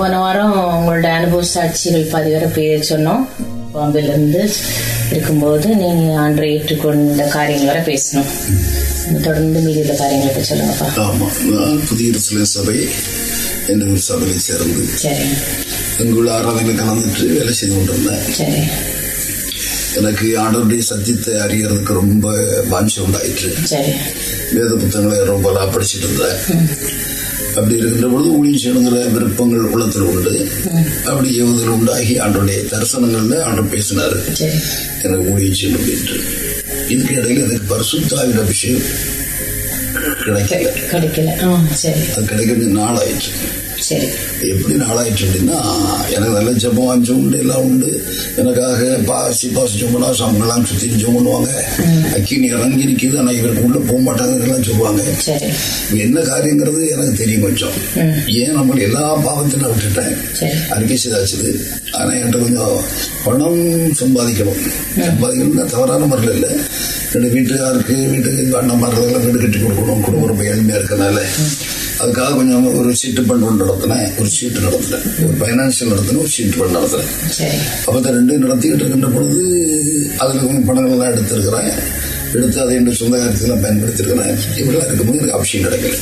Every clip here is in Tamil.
போன வாரம் உங்களோட அனுபவ சாட்சிகள் பதிவரை பேர் சொன்னோம். பாம்பேல இருந்து இருக்கும்போது நீங்க ஆண்டரை ஏற்றுக்கொண்ட காரியங்கள் வரை பேசணும். தொடர்ந்து மீதி உள்ள காரியங்களை பற்றி சொல்லுங்கப்பா. ஆமா. நான் புதிய எருசலேம் சபை என்ற ஒரு சபையை சேர்ந்து சரி. எங்குள்ள ஆராதனையில் கலந்துட்டு வேலை செய்து கொண்டிருந்தேன். சரி. எனக்கு ஆண்டவருடைய சத்தியத்தை அறியறதுக்கு ரொம்ப வாஞ்சம் உண்டாயிற்று. வேத புத்தகங்களை ரொம்ப படிச்சுட்டு இருந்தேன். அப்படி இருக்கின்ற பொழுது ஊழியம் செய்யணுங்கிற விருப்பங்கள் உள்ளத்தில் உண்டு. அப்படி ஏவுதல் உண்டாகி ஆண்டுடைய தரிசனங்கள்ல ஆண்டு பேசினாரு. எனக்கு ஊழியம் செய்யணும் அப்படின்ட்டு இதுக்கு இடையில எனக்கு பரிசுத்தாவிட விஷயம் கிடைக்கல. கிடைக்கல. அது கிடைக்கிறது நாள் ஆயிடுச்சு எப்படி நாளாயிடுச்சு அப்படின்னா எனக்கு நல்ல ஜபம் வாஞ்சம் உண்டு எல்லாம் உண்டு. எனக்காக பாசி பாசி ஜோமனா சாமிலாம் சுத்தி ஜோம் பண்ணுவாங்க. அக்கினி இறங்கி நிற்கிது ஆனால் இவருக்கு உள்ள போக மாட்டாங்கலாம் சொல்லுவாங்க. சரி. இது என்ன காரியங்கிறது எனக்கு தெரியும் கொஞ்சம். ஏன் நம்ம எல்லா பாவத்தையும் நான் விட்டுட்டேன்? அறிக்கை செய்தாச்சுது ஆனால் என்கிட்ட கொஞ்சம் பணம் சம்பாதிக்கணும். சம்பாதிக்கணும்னா தவறான முறையில் இல்லை. ரெண்டு வீட்டுக்காருக்கு வீட்டுக்கு அண்ணன் மரத்தெல்லாம் வீடு கட்டி கொடுக்கணும். குடும்பம் ரொம்ப எளிமையாக இருக்கனால அதுக்காக கொஞ்சம் ஒரு சீட்டு பண்ட் ஒன்று நடத்தினேன் ஒரு சீட்டு நடத்தினேன் ஒரு ஃபைனான்சியல் நடத்தினேன் ஒரு சீட்டு பண்ட் நடத்தினேன் அப்போ ரெண்டும் நடத்திக்கிட்டு இருக்கின்ற பொழுது அதில் கொஞ்சம் பணங்கள்லாம் எடுத்திருக்கிறேன். எடுத்து அதை என்னுடைய சொந்த காரியத்துக்கெல்லாம் பயன்படுத்தியிருக்கிறேன். இப்படிலாம் இருக்கும்போது எனக்கு அவசியம் கிடைக்கல.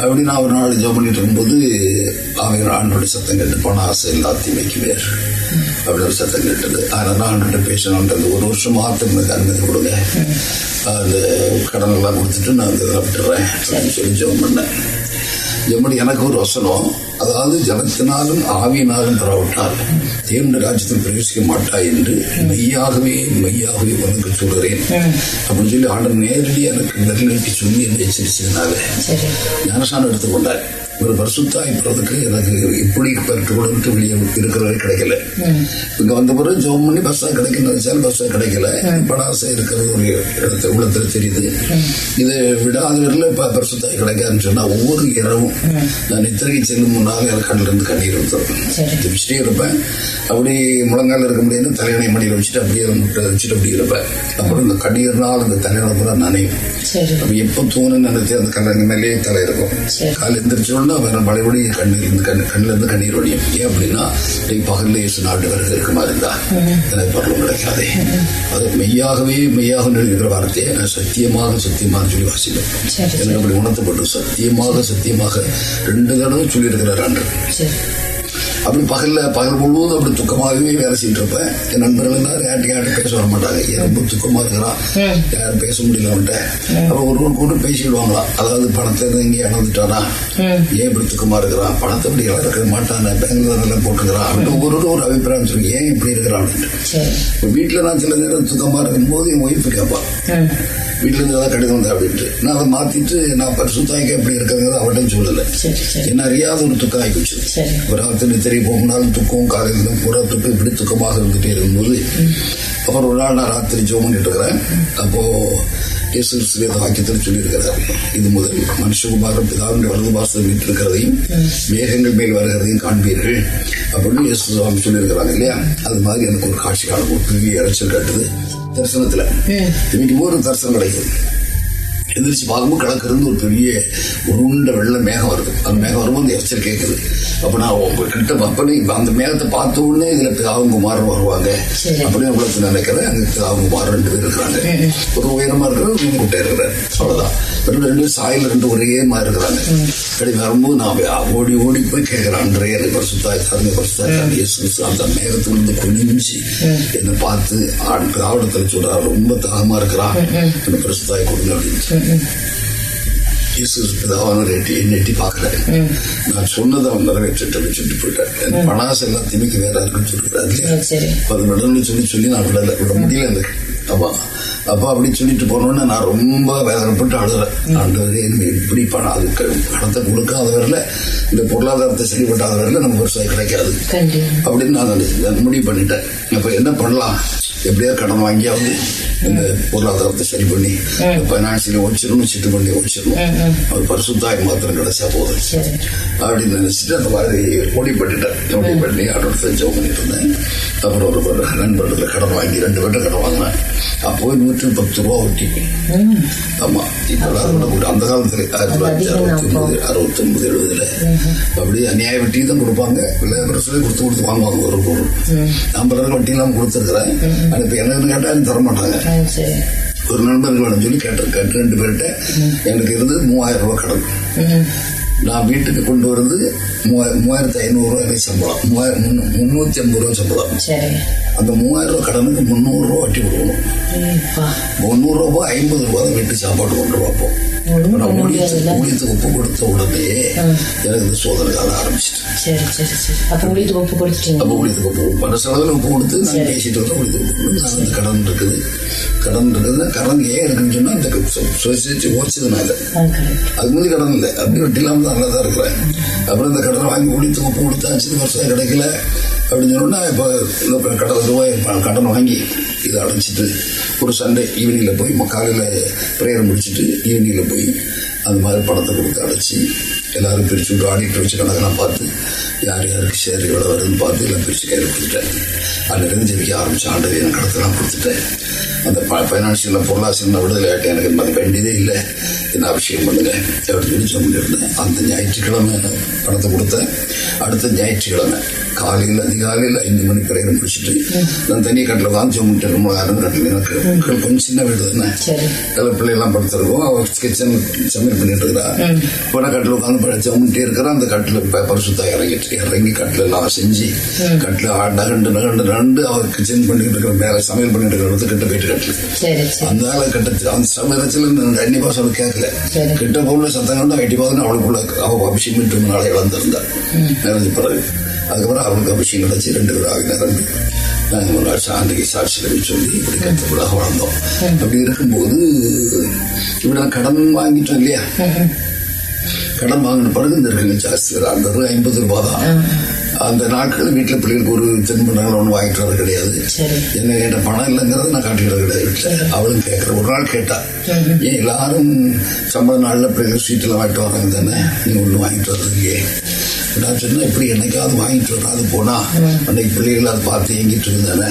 அப்படி நான் ஒரு நாள் ஜோ பண்ணிட்டு இருக்கும்போது அவங்க ஆண்டோட சத்தம் கேட்டு போன ஆசை எல்லாத்தையும் வைக்குவார் அப்படி ஒரு சத்தம் கேட்டது. அதனால ஆண்டோட பேசணுன்றது ஒரு வருஷம் மாத்திரம் அனுமதி கொடுங்க. அந்த கடன் எல்லாம் கொடுத்துட்டு நான் இதை விட்டுறேன். அப்படின்னு சொல்லி ஜெபம் பண்ணேன். எப்படி எனக்கு ஒரு வசனம். அதாவது ஜலத்தினாலும் ஆவியினாலும் பெறவிட்டால் தேவனுடைய ராஜ்யத்தில் பிரவேசிக்க மாட்டாய் என்று மெய்யாகவே மெய்யாகவே உனக்கு சொல்கிறேன் அப்படின்னு சொல்லி ஆண்டர் நேரடியாக எனக்கு நெருங்கி சொல்லி என்னை எச்சரிச்சதுனால சரி. ஞானசானம் எடுத்துக்கொண்டார். ஒரு பரிசுத்தாய் பெறதுக்கு எனக்கு இப்படி பெற்றுக்கொண்டு வெளியே இருக்கிறவரை கிடைக்கல. இங்க வந்த பிறகு ஜோம் பண்ணி பஸ்ஸா நினைச்சாலும் பஸ்ஸா கிடைக்கல. படாசை இருக்கிறது ஒரு இடத்துல உள்ளத்துல தெரியுது. இதை விடாத இப்ப பரிசுத்தாய் கிடைக்காதுன்னு சொன்னா ஒவ்வொரு இரவும் நான் நித்திரைக்கு செல்லும் முன்னால் எனக்கு கண்ணில் இருந்து கண்ணீர் வந்துடும் சரி. வச்சுட்டே இருப்பேன். அப்படி முழங்கால இருக்க முடியாது தலையணை மடியில் வச்சுட்டு அப்படியே வச்சுட்டு அப்படி இருப்பேன். அப்புறம் இந்த கண்ணீர்னால் அந்த தலையணை பூரா நனையும். அப்ப எப்போ தூணுன்னு நினைச்சு அந்த மேலேயே தலை இருக்கும். காலை எந்திரிச்சோன்னா வேற மழைபடி கண்ணீர் இருந்து கண் கண்ணுல இருந்து கண்ணீர் வடியும் ஏன் அப்படின்னா நீ பகல்ல இயேசு நாட்டு வருகை இருக்க மாதிரி இருந்தா எனக்கு பரலும் கிடைக்காதே. அது மெய்யாகவே மெய்யாக இருக்கிற வார்த்தையை நான் சத்தியமாக சத்தியமாக சொல்லி வாசிப்பேன். எனக்கு அப்படி உணர்த்தப்பட்டு சத்தியமாக சத்தியமாக ரெண்டு தடவை சொல்லியிருக்கிறார். ஆண்டு சரி அப்படி பகல்ல பகல் முழுவதும் அப்படி துக்கமாகவே வேலை செய்யிட்டு இருப்பேன் என் நண்பர்கள் யார்ட்டு யார்ட்டு பேச வர மாட்டாங்க. ரொம்ப துக்கமா இருக்கிறான் யாரும் பேச முடியல அவன்கிட்ட. அப்ப ஒருவர் கூட பேசிடுவாங்களாம் அதாவது பணத்தை இங்கே இழந்துட்டானா ஏன் இப்படி துக்கமா இருக்கிறான் பணத்தை இப்படி இழக்க மாட்டானே. பேங்க்ல எல்லாம் போட்டுக்கிறான் அப்படின்னு ஒவ்வொருவரும் ஒரு அபிப்பிராயம் சொல்லி ஏன் இப்படி இருக்கிறான் அப்படின்ட்டு. வீட்டுல நான் சில நேரம் துக்கமா இருக்கும்போது என் ஒய்ஃபு கேட்பான் வீட்டுல இருந்து ஏதாவது கடிதம் வந்தா அப்படின்ட்டு. நான் அதை மாத்திட்டு நான் பரிசுத்தாய்க்க எப்படி இருக்கிறது அவட்டையும் சொல்லலை. என்ன அறியாத ஒரு துக்கம் ஆகி சரி. ஒரு ராத்திரி தெரிய போகும்னாலும் துக்கம் காலையில பூரா துக்கம் இப்படி துக்கமாக இருந்துட்டே இருக்கும்போது அப்புறம் ஒரு நாள் நான் ராத்திரி ஜோம் பண்ணிட்டு இருக்கிறேன். அப்போ இயேசு கிறிஸ்து வேத வாக்கியத்தில் சொல்லியிருக்கிறார். இது முதல். மனுஷகுமாரன் பிதாவின் வலது பாசத்தில் வீட்டிருக்கிறதையும் மேகங்கள் மேல் வருகிறதையும் காண்பீர்கள். அப்படின்னு இயேசு சுவாமி சொல்லியிருக்கிறாங்க இல்லையா? அது மாதிரி எனக்கு ஒரு காட்சி காணும். ஒரு பெரிய இறைச்சல் காட்டுது தரிசனத்துல இன்னைக்கு ஒரு தரிசனம் கிடைக்குது. எந்திரிச்சு பார்க்கும்போது கிழக்கு இருந்து ஒரு பெரிய உருண்ட வெள்ள மேகம் வருது. அந்த மேகம் வரும்போது அந்த எச்சல் கேட்குது அப்ப நான் உங்க கிட்ட அப்பனே அந்த மேகத்தை பார்த்த உடனே இதுல பிதாவும் குமாரன் வருவாங்க. அப்படின்னு உங்களுக்கு நினைக்கிறேன் அங்க பிதாவும் குமாரன் ரெண்டு பேர் இருக்கிறாங்க. ஒரு உயரமா இருக்கிற ஒரு மீன் குட்டை இருக்கிறார். அவ்வளவுதான். ரெண்டு ரெண்டு சாயல் ரெண்டு ஒரே மாதிரி இருக்கிறாங்க. அப்படி வரும்போது நான் ஓடி ஓடி போய் கேட்கிறேன் அன்றே எனக்கு பரிசுத்தாய் தரங்க பரிசுத்தாய் தரங்க இயேசு அந்த மேகத்திலிருந்து குனிஞ்சு என்னை பார்த்து ஆடு ஆவடத்தில் சொல்றாரு. ரொம்ப தாகமா இருக்கிறான். என்ன பரிசுத்தாய் கொடுங்க அப்படின்னு. இயேசு பிதாவான எட்டி என்னை எட்டி பார்க்கல. நான் சொன்னதை அவன் நிறைவேற்றிட்டு அப்படின்னு சொல்லிட்டு போயிட்டார். என் பணாசை எல்லாம் திமிக்கு வேற இருக்குன்னு சொல்லிருக்காரு இல்லையா சரி. அது விடணும்னு சொல்லி சொல்லி நான் விடல. விட முடியல எனக்கு. ஆமா அப்ப அப்படி சொல்லிட்டு போனோன்னு நான் ரொம்ப வேதனைப்பட்டு அழுகிறேன் ஆண்டவரே இப்படி பணம் பணத்தை கொடுக்காத வரல. இந்த பொருளாதாரத்தை சரிப்பட்டாத வரல. நம்ம விவசாயம் கிடைக்காது. அப்படின்னு. நான் முடிவு பண்ணிட்டேன். அப்ப என்ன பண்ணலாம்? எப்படியா கடன் வாங்கியாவது இந்த பொருளாதாரத்தை சரி பண்ணி பைனான்சியல் வச்சிடணும் சிட்டு பண்ணி வச்சிடணும். அவர் பரிசுத்தாய் மாத்திரம் கிடைச்சா போதும். அப்படின்னு நினைச்சிட்டு அந்த மாதிரி முடிவு பண்ணிட்டேன் முடிவு பண்ணி அடுத்த ஜோ பண்ணிட்டு இருந்தேன். அப்புறம் ஒரு நண்பர்கள் கடன் வாங்கி ரெண்டு பேர்ட்ட கடன் வாங்கினேன். அப்போ நூற்றி பத்து ரூபா ஒட்டி. ஆமா கூட கூட அந்த காலத்துல ஆயிரத்தி தொள்ளாயிரத்தி அறுபத்தி ஒன்பது அறுபத்தி ஒன்பது எழுபதுல. அப்படியே அநியாய வட்டி தான் கொடுப்பாங்க. விளையாடுற சொல்லி கொடுத்து கொடுத்து வாங்குவாங்க ஒரு பொருள். நான் பலருக்கு வட்டி எல்லாம் கொடுத்துருக்கிறேன். ஆனா இப்ப என்னன்னு கேட்டா எனக்கு தர மாட்டாங்க. ஒரு நண்பர்கள் சொல்லி கேட்டிருக்கேன். ரெண்டு பேர்கிட்ட எனக்கு இருந்தது மூவாயிரம் ரூபாய் கடன். நான் வீட்டுக்கு கொண்டு வருது மூவாயிரத்தி ஐநூறு ரூபாய் சம்பளம் மூவாயிரம் முன்னூ- முன்னூத்தி ஐம்பது ரூபாய் சம்பளம் அந்த மூவாயிரம் ரூபாய் கடனுக்கு முந்நூறு ரூபாய் வட்டி கொடுக்கணும் முந்நூறு ரூபாய் ஐம்பது ரூபாய் தான் வீட்டு சாப்பாடு கொண்டு பார்ப்போம் ஊழியத்துக்கு ஒப்பு கொடுத்த உடனே எனக்கு சோதனை கால ஆரம்பிச்சிட்டு ஒப்பு கொடுத்துட்டீங்க பல செலவில் ஒப்பு கொடுத்து நான். பேசிட்டு வரேன் ஊழியத்துக்கு நான் அந்த கடன் இருக்குது கடன் இருக்குது கடன் ஏன் இருக்குன்னு சொன்னா அந்த சொசைட்டி ஓச்சதுனால. அது மாதிரி கடன் இல்லை அப்படி வட்டி இல்லாமல் நல்லா தான் இருக்கிறேன் அப்புறம் இந்த கடனை வாங்கி முடித்து ஒப்பு கொடுத்து அஞ்சு வருஷம் கிடைக்கல அப்படின்னு சொன்னா இப்போ இந்த கடன் ரூபாய் கடன் வாங்கி இதை அடைச்சிட்டு ஒரு சண்டே ஈவினிங்கில் போய் ம- காலையில ப்ரேயர் முடிச்சுட்டு ஈவினிங்கில் போய் அந்த மாதிரி பணத்தை கொடுத்து அடைச்சி எல்லாரும் பிரிச்சு விட்டு ஆடிட்டு வச்சு கணக்கெல்லாம் பார்த்து யார் யாருக்கு ஷேர் எவ்வளோ வருதுன்னு பார்த்து எல்லாம் பிரித்து கையில் கொடுத்துட்டேன். அதுலேருந்து ஜெபிக்க ஆரம்பிச்சு ஆண்டு எனக்கு கடத்தெல்லாம் கொடுத்துட்டேன். அந்த ஃபைனான்சியல் பொருளாதார விடுதலை ஆகிட்டேன் எனக்கு அது வேண்டியதே இல்லை. என்ன அபிஷேகம் பண்ணுங்க அப்படின்னு சொல்லி சொல்லியிருந்தேன் அந்த ஞாயிற்றுக்கிழமை பணத்தை கொடுத்தேன் அடுத்த ஞாயிற்றுக்கிழமை காலையில் அதிகாலையில் ஐந்து மணி பிரேயர் முடிச்சுட்டு நான் தனி கட்டில் உட்காந்து சொல்லிட்டு ரொம்ப நேரம் கட்டில் எனக்கு கொஞ்சம் சின்ன வீடு தானே எல்லா பிள்ளைகள்லாம் படுத்திருக்கோம் அவள் கிச்சன் சமையல் பண்ணிட்டு இருக்கிறா நான் கட்டில் உட்காந்து படிச்சவன்ட்டே இருக்கிறேன் அந்த கட்டில் பரிசுத்தா இறங்கிட்டு இறங்கி கட்டில் எல்லாம் செஞ்சு கட்டில் நகண்டு நகண்டு நகண்டு அவர் கிச்சன் பண்ணிட்டு இருக்கிற மேலே சமையல் பண்ணிட்டு இருக்கிற கிட்ட போயிட்டு கட்டில் அந்த ஆளை கட்டத்தில் அந்த சமயத்தில் அன்னி பாசம் கேட்கல சரி. கிட்ட போல சத்தம் கண்டு வெட்டி பார்த்து அவளுக்குள்ள அவ அபிஷேகம் விட்டு நாளை இழந்திருந்தா நிறைஞ்ச பிறகு அதுக்கப்புறம் அவளுக்கு அபிஷேகம் கிடைச்சி ரெண்டு பேரும் ஆகி நிரம்பி நாங்கள் ஒரு நாள் சாந்திக்கு சாட்சியில் சொல்லி இப்படி கத்தப்படாக வளர்ந்தோம் அப்படி இருக்கும்போது இப்படி நான் கடன் வாங்கிட்டோம் இல்லையா கடன் வாங்கின பிறகு இந்த இருக்குங்க ஜாஸ்தி அந்த ஐம்பது ரூபா தான் அந்த நாட்கள் வீட்டில் பிள்ளைகளுக்கு ஒரு தின்பண்டங்கள் ஒன்று வாங்கிட்டு வர கிடையாது. என்ன கேட்ட பணம் இல்லைங்கிறத நான் காட்டிக்கிறது கிடையாது. வீட்டில் அவளும் கேட்குற ஒரு நாள் கேட்டா ஏன் எல்லாரும் சம்பள நாளில் பிள்ளைகள் ஸ்வீட்டில் வாங்கிட்டு வராங்க தானே? நீ ஒன்றும் வாங்கிட்டு இல்லையே நான் சொன்னேன் இப்படி என்னைக்காவது வாங்கிட்டு வராது போனா அன்னைக்கு பிள்ளைகள் அதை பார்த்து எங்கிட்டு இருந்தானே?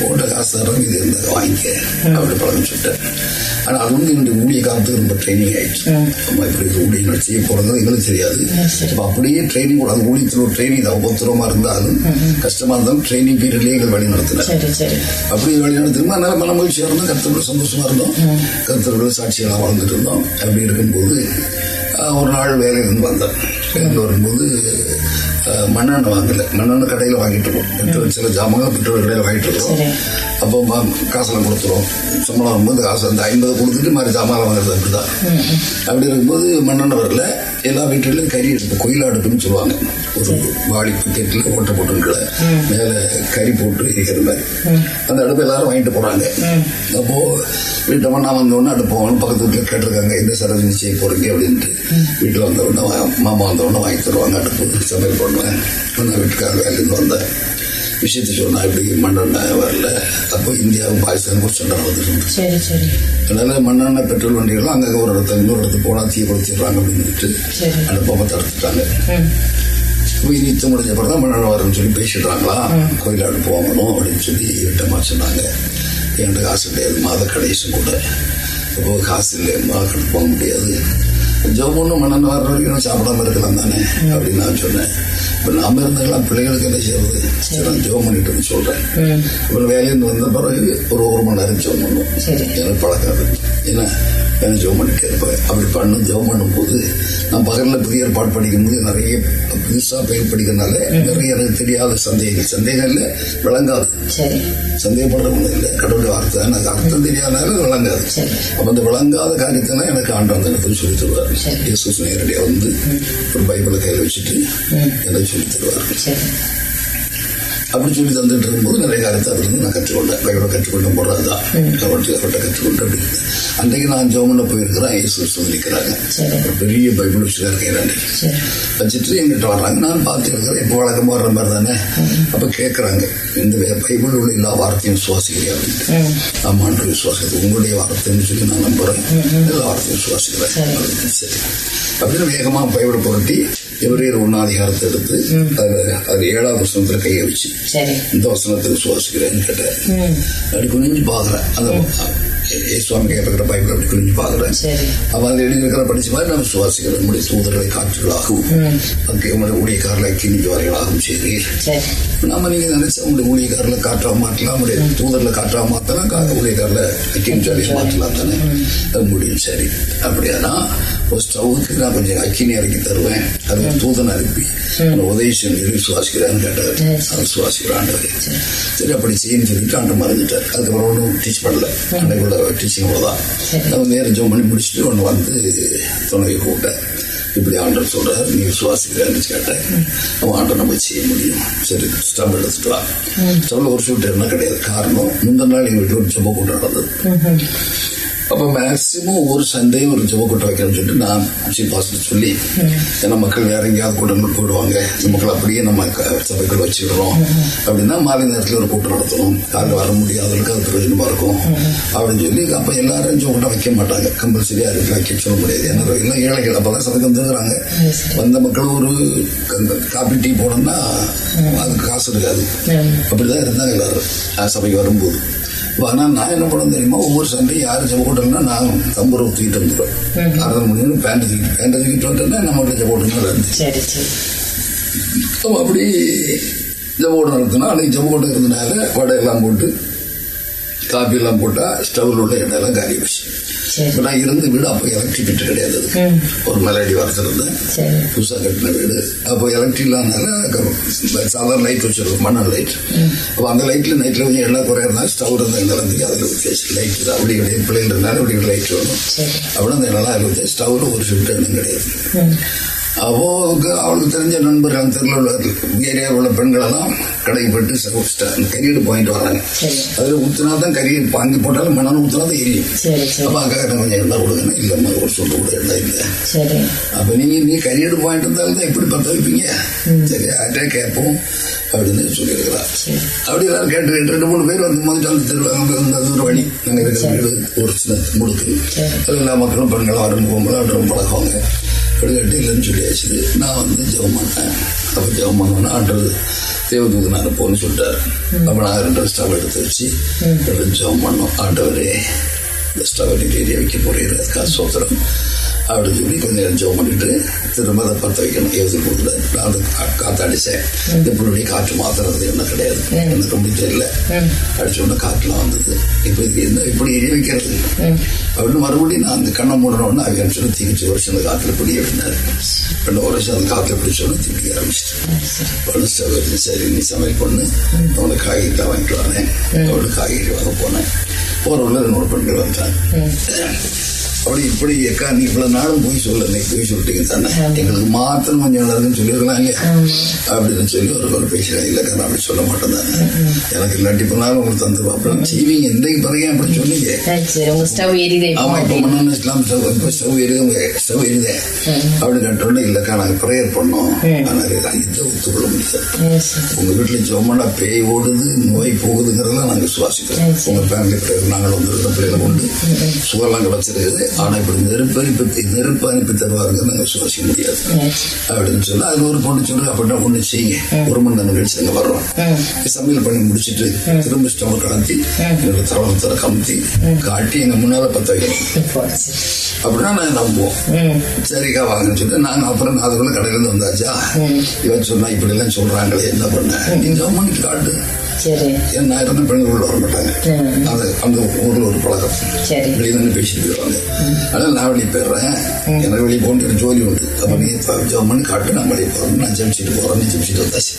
போட்ட காசு தரம் இது இருந்தா வாங்கிக்க. அப்படி பழகம் சொல்லிட்டேன் ஆனா அது வந்து என்னுடைய ஊழிய காலத்துக்கு ரொம்ப ட்ரைனிங் ஆயிடுச்சு. நம்ம இப்படி ஊழியர்கள் செய்ய போறது எங்களுக்கு தெரியாது. அப்ப அப்படியே ட்ரைனிங் அது ஊழியத்தில் ஒரு ட்ரைனிங் தான் உபத்திரமா இருந்தாலும் கஷ்டமா இருந்தாலும் ட்ரைனிங் பீரியட்லயே எங்களை வழி நடத்தினார். சரி அப்படி வழி நடத்திருந்தோம் அதனால மன மகிழ்ச்சியா இருந்தோம் கருத்தோட சந்தோஷமா இருந்தோம். கருத்தோட சாட்சியெல்லாம் வாழ்ந்துட்டு இருந்தோம். அப்படி இருக்கும்போது ஒரு நாள் வேலையிலிருந்து வந்தேன் வரும்போது மண்ணெண்ணெய் வாங்கல. மண்ணெண்ணெய் கடையில் வாங்கிட்டு இருக்கோம். பெட்ரோல் சில ஜாமான் பெட்ரோல் கடையில் வாங்கிட்டு இருக்கோம். அப்போ காசெல்லாம் கொடுத்துரும் சம்பளம் வரும்போது காசு அந்த ஐம்பது கொடுத்துட்டு மாதிரி ஜாமான் வாங்குறது அப்படிதான். அப்படி இருக்கும்போது மண்ணெண்ணெய் வரல. எல்லா வீட்டுலையும் கறி எடுத்து கோயில் அடுப்புன்னு சொல்லுவாங்க. ஒரு வாளி புக்கெட்டில் ஓட்ட போட்டுருக்கல மேல கறி போட்டு எரிக்கிற மாதிரி. அந்த அடுப்பு எல்லாரும் வாங்கிட்டு போறாங்க. அப்போ வீட்டை நான் வந்த உடனே அடுப்பு பக்கத்து வீட்டில் கேட்டிருக்காங்க. எந்த சரஜி செய்ய போறீங்க அப்படின்ட்டு. வீட்டில் வந்த உடனே வா- மாமா வந்த உடனே வாங்கி தருவாங்க. அடுப்பு சமையல் சொன்னேன் நான் வீட்டுக்காக வேலையிருந்து வந்தேன் விஷயத்தை சொன்னா இப்படி மண்ணெண்ணெய் வரல அப்போ இந்தியாவும் பாகிஸ்தானுக்கும் சண்டை நடந்துட்டு அதனால மண்ணெண்ணெய் பெட்ரோல் வண்டிகள்லாம் அங்கே ஒரு இடத்துல இன்னொரு இடத்துக்கு போனா தீப்படுத்திடுறாங்க அப்படின்னு சொல்லிட்டு சரி. அந்த பொம்மை தடுத்துட்டாங்க ம் போய் முடிஞ்ச அப்புறம் தான் மண்ணெண்ணெய் வரும்னு சொல்லி பேசிடுறாங்களா கோயிலாடு போகணும் அப்படின்னு சொல்லி விட்டமா சொன்னாங்க என்கிட்ட காசு கிடையாது மாத கடைசும் கூட இப்போ காசு இல்லை மாத போக முடியாது ஜோம் ஒன்றும் மண்ணெண்ணெய் வர்ற வரைக்கும் சாப்பிடாம இருக்கலாம் தானே அப்படின்னு நான் சொன்னேன் இப்போ நாம இருந்தெல்லாம் பிள்ளைகளுக்கு என்ன செய்யறது சரி. நான் ஜோம் பண்ணிட்டு சொல்றேன். ஒரு வேலையிருந்து வந்த பிறகு ஒரு ஒரு மணி நேரம் ஜோம் பண்ணுவோம். எனக்கு பழக்கம் ஏன்னா எனக்கு பண்ணிட்டே இருப்பேன் அப்படி பண்ணும் ஜோம் பண்ணும்போது நான் பகலில் புதிய ஏற்பாடு படிக்கும்போது நிறைய புதுசாக பயிர் படிக்கிறதுனால நிறைய எனக்கு தெரியாத சந்தேகங்கள். சந்தேகம் இல்லை விளங்காது. சந்தேகப்படுற ஒன்றும் இல்லை கடவுளுடைய வார்த்தை. எனக்கு அர்த்தம் தெரியாதனால விளங்காது. அப்போ அந்த விளங்காத காரியத்தெல்லாம் எனக்கு ஆண்டவன் எனக்கு சொல்லி தருவார். இயேசு நேரடியாக வந்து ஒரு பைபிளை கையில் வச்சுட்டு எனக்கு சொல்லி தருவார். சரி அப்படி சொல்லி தந்துட்டு இருக்கும்போது நிறைய காரியத்தை அதுல இருந்து நான் கற்றுக்கொண்டேன். பைபிளை கற்றுக்கொண்ட முறை தான் அவர்கிட்ட அவர்கிட்ட கற்றுக்கொண்டு அப்படி. அன்றைக்கு நான் ஜோமன்ல போயிருக்கிறேன். இயேசு சொல்லிக்கிறாங்க ஒரு பெரிய பைபிள் வச்சுதான் இருக்கேன் அன்றைக்கு. வச்சுட்டு எங்கிட்ட வர்றாங்க. நான் பார்த்து இருக்கிறேன் இப்போ வழக்கமா வர்ற மாதிரி தானே? அப்ப கேட்கறாங்க இந்த பைபிள் உள்ள எல்லா வார்த்தையும் சுவாசிக்கிறேன் அப்படின்ட்டு ம். ஆமாண்டு விசுவாசத்தை உங்களுடைய வார்த்தைன்னு சொல்லி நான் நம்புறேன். எல்லா வார்த்தையும் விசுவாசிக்கிறேன். அப்படின்னு சரி. அப்படின்னு வேகமா பைபிளை புரட்டி ஒன்னாதிகாரத்தை எடுத்து அது அது ஏழாவது வசனத்துல கையை வச்சு இந்த வசனத்தை விசுவாசிக்கிறேன்னு கேட்டேன் ம். அப்படி குனிஞ்சு பாக்குறேன் அந்த சுவாமி கேட்கிற பைபிள் அப்படி குனிஞ்சு பாக்குறேன் அப்ப அதில் எழுதியிருக்கிற படிச்ச மாதிரி நான் விசுவாசிக்கிறேன் உங்களுடைய தூதர்களை காற்றுகளாகவும் அங்கே உங்களுடைய ஊழியக்காரர்களை கிணி ஜோரைகளாகவும் செய்கிறீர் சரி. நம்ம நீங்க நினைச்சா உங்களுடைய ஊழியக்காரில் காற்றா மாற்றலாம் உங்களுடைய தூதர்ல காற்றா மாத்தலாம் கா- ஊழியக்காரில் அக்கின் ஜாலியை மாற்றலாம் தானே? முடியும். சரி. அப்படியானா ஒரு ஸ்டவ்வுக்கு நான் கொஞ்சம் அக்கினி இறக்கி தருவேன் அது தூதன் அனுப்பி உதவி செஞ்சு விசுவாசிக்கிறான்னு கேட்டார் அவன் விசுவாசிக்கிறான் சரி அப்படி செய்யன்னு சொல்லிட்டு ஆண்டு மறைஞ்சிட்டார் அதுக்கப்புறம் ஒன்றும் டீச் பண்ணல. அன்னைக்குள்ள டீச்சிங் அவ்வளோதான் அவன் நேரம் ஜோம் பண்ணி முடிச்சுட்டு ஒன்று வந்து துணையை கூப்பிட்டேன். இப்படி ஆண்டர் சொல்றாரு. நீ விசுவாசிக்கிறேன்னு கேட்டேன். அவன் ஆண்டர் நம்ம செய்ய முடியும். சரி ஸ்டவ் எடுத்துட்டு வா ஸ்டவ்ல ஒரு என்ன கிடையாது. காரணம் முந்தின நாள் எங்க வீட்டில் ஒரு ஜெப கூட்டம் நடந்தது. அப்ப மேக்சிமம் ஒரு சண்டே ஒரு ஜெப கூட்டம் வைக்கணும்னு சொல்லிட்டு நான் பாஸ்டர் சொல்லி ஏன்னா மக்கள் வேற எங்கேயாவது கூட்டங்கள் போயிடுவாங்க. மக்கள் அப்படியே நம்ம சபைக்குள்ள வச்சுக்கிறோம். அப்படின்னா மாலை நேரத்தில் ஒரு கூட்டம் நடத்தணும். காலையில் வர முடியாதவங்களுக்கு அது பிரயோஜனமா இருக்கும். அப்படின்னு சொல்லி அப்ப எல்லாரும் ஜெப கூட்டம் வைக்க மாட்டாங்க. கம்பல்சரியா இருக்கு வைக்க சொல்ல முடியாது. ஏன்னா எல்லாம் ஏழைகள். அப்பதான் சபைக்கு வந்துடுறாங்க வந்த மக்கள் ஒரு க- காபி டீ போனோம்னா அதுக்கு காசு இருக்காது. அப்படிதான் இருந்தாங்க எல்லாரும். சபைக்கு வரும்போது. இப்ப ஆனா நான் என்ன பண்ண தெரியுமா? ஒவ்வொரு சண்டையும் யாரு ஜெப கூட்டம்னா நான் தம்பூரை தூக்கிட்டு வந்துடுவேன் அரை மணி பேண்ட் தூக்கிட்டு பேண்ட் தூக்கிட்டு வந்துட்டேன்னா நம்ம வீட்டில் ஜெப கூட்டம் இருந்து அப்படி ஜெப கூட்டம் நடத்தினா அன்னைக்கு ஜெப கூட்டம் இருந்தனால வடை எல்லாம் போட்டு காபி எல்லாம் போட்டா ஸ்டவ்ல உள்ள எண்ணெய் எல்லாம் காலி வச்சு இப்ப நான் இருந்த வீடு அப்போ எலக்ட்ரிக் கிட்ட கிடையாது. அதுக்கு. ஒரு மலையடி வாரத்தில் இருந்தேன் புதுசாக கட்டின வீடு. அப்போ எலக்ட்ரிக் இல்லாதனால சாதாரண லைட் வச்சிருக்கோம் மண்ணல் லைட் அப்போ அந்த லைட்ல நைட்ல கொஞ்சம் எண்ணெய் குறையா ஸ்டவ் இருந்தால் எண்ணெய் வந்து அதில் லைட் அப்படி இப்படி பிள்ளைங்க இருந்தாலும் இப்படி லைட் வேணும். சரி. அப்படி அந்த ஊற்றி ஸ்டவ்ல ஒரு எண்ணெய் கிடையாது. ம் அப்போ அவளுக்கு- தெரிஞ்ச நண்பர் அந்த உள்ள ஏரியாவில் உள்ள பெண்களெல்லாம் கடைக்கு போயிட்டு ச- ஸ்ட- அந்த கரியீடு பாயிண்ட் வராங்க. அதில் ஊற்றினா தான் கரியீடு வாங்கி போட்டாலும் மணல் ஊற்றினா தான் எரியும் அப்போ அக்கா கிட்ட கொஞ்சம் எண்ணெய் கொடுங்க இல்லைம்மா ஒரு சொல்லு கூட எண்ணெய் இல்லை. அப்ப நீங்க நீ கையெடு பாயிண்ட் இருந்தாலும் தான் எப்படி பத்த வைப்பீங்க சரி அட்டே கேட்போம் அப்படின்னு சொல்லியிருக்கிறா அப்படி எல்லாரும் கேட்டு ரெண்டு மூணு பேர் வந்து மாதிரி அந்த தெருவு அங்க இருந்த அது ஒரு வழி. நாங்க இருக்கிற வீடு ஒரு சின்ன முடுக்கு. எல்லா மக்களும் பெண்களும் வரும் போகும்போது அவரும் பழகுவாங்க. கேட்டு இல்லைன்னு சொல்லியாச்சு. நான் வந்து ஜெபம் பண்ணேன். அப்ப ஜெபம் பண்ணோன்னா ஆண்டர் தேவதூதன் அனுப்போன்னு சொல்லிட்டாரு. அப்ப நான் ரெண்டு ஸ்டவ் எடுத்து வச்சு ரெண்டு ஜெபம் பண்ணோம். ஆண்டவரே இந்த ஸ்டவ் ஏரியா வைக்க போறீங்க அதுக்காக சோத்திரம் அப்படின்னு சொல்லி கொஞ்ச நேரம் ஜெபம் பண்ணிட்டு திரும்ப அதை பற்ற வைக்கணும். ஏது கொடுக்கல நான் அந்த கா- காத்து அடிச்சேன் இந்த புள்ளுடைய காற்று மாத்துறது என்ன கிடையாது. எனக்கு ரொம்ப தெரியல. அடிச்ச உடனே காற்றுலாம் வந்தது. இப்போ இது என்ன இப்படி எரிய வைக்கிறது? அப்படின்னு மறுபடியும் நான் அந்த கண்ணை மூடணும்னு அவங்க சொல்லி தீக்கிச்சு வருஷம் அந்த காற்றுல பிடி அப்படின்னாரு ரெண்டு வருஷம் அந்த காற்றுல பிடிச்சோன்னு திருப்பி ஆரம்பிச்சிட்டு சரி. நீ சமையல் பண்ணு. அவனை காய்கறிலாம் வாங்கிட்டு வரேன். அவனு காய்கறி வாங்க போனேன். போற உள்ள ரெண்டு பெண்கள் வந்தாங்க. அப்படி இப்படி எக்கா நீ இவ்வளவு நாளும் போய் சொல்ல நீ போய் சொல்லிட்டீங்க தானே? எங்களுக்கு மாத்திரம் கொஞ்சம் நல்லா இருக்குன்னு சொல்லியிருக்கலாம் இல்லையா? அப்படின்னு சொல்லி ஒரு ஒரு பேசுறேன் இல்லக்கா நான் அப்படி சொல்ல மாட்டேன் தானே. எனக்கு இல்லாட்டி போனாலும் உங்களுக்கு தந்துருவா அப்புறம் செய்வீங்க. எந்தைக்கு பிறகு அப்படி சொன்னீங்க. ஆமா இப்ப மன்னன் இஸ்லாம் ஸ்டவ் இப்ப ஸ்டவ் எரியுது ஸ்டவ் எரியுதே. அப்படி கேட்டோன்னே இல்லக்கா நாங்க ப்ரேயர் பண்ணோம். ஆனா இதை ஒத்துக்கொள்ள முடியாது. உங்க வீட்டுல ஜோமனா பேய் ஓடுது நோய் போகுதுங்கிறதெல்லாம் நாங்க சுவாசிக்கிறோம். உங்க ஃபேமிலி பிரேயர் நாங்கள் வந்து பிள்ளைகளை கொண்டு சுகம்லாம் கிடைச்சிருக்குது. ஆனா இப்படி நெருப்பு அனுப்பி நெருப்பு அனுப்பி தருவாருங்க நாங்க சுவாசிக்க முடியாது அப்படின்னு சொல்லி அதுல ஒரு பொண்ணு சொல்லி அப்படின்னா ஒண்ணு செய்யுங்க. ஒரு மணி நேரம் கழிச்சு நாங்க வர்றோம். சமையல் பண்ணி முடிச்சிட்டு திரும்ப ஸ்டவ் கடத்தி என்னோட கமுத்தி காட்டி எங்க முன்னால பத்த வைக்கணும் அப்படின்னா நான் நம்புவோம். சரிக்கா வாங்கன்னு சொல்லிட்டு நாங்க அப்புறம் அதுக்குள்ள கடையில இருந்து வந்தாச்சா? இவன் சொன்னா இப்படி எல்லாம் சொல்றாங்களே என்ன பண்ண? நீங்க பண்ணிட்டு காட்டு. ஏன் நான் இருந்த பெண்கள் உள்ள வர மாட்டாங்க அது அந்த ஊர்ல ஒரு பழக்கம். வெளியே தானே பேசிட்டு போயிடுவாங்க அதனால நான் வெளியே போயிடுறேன். எனக்கு வெளியே போகணும் ஜோலி உண்டு. அப்ப நீ ஜோம் பண்ணி காட்டு நான் வெளியே போறேன். நான் ஜெமிச்சிட்டு போறேன். நீ ஜெமிச்சிட்டு வந்தாச்சு.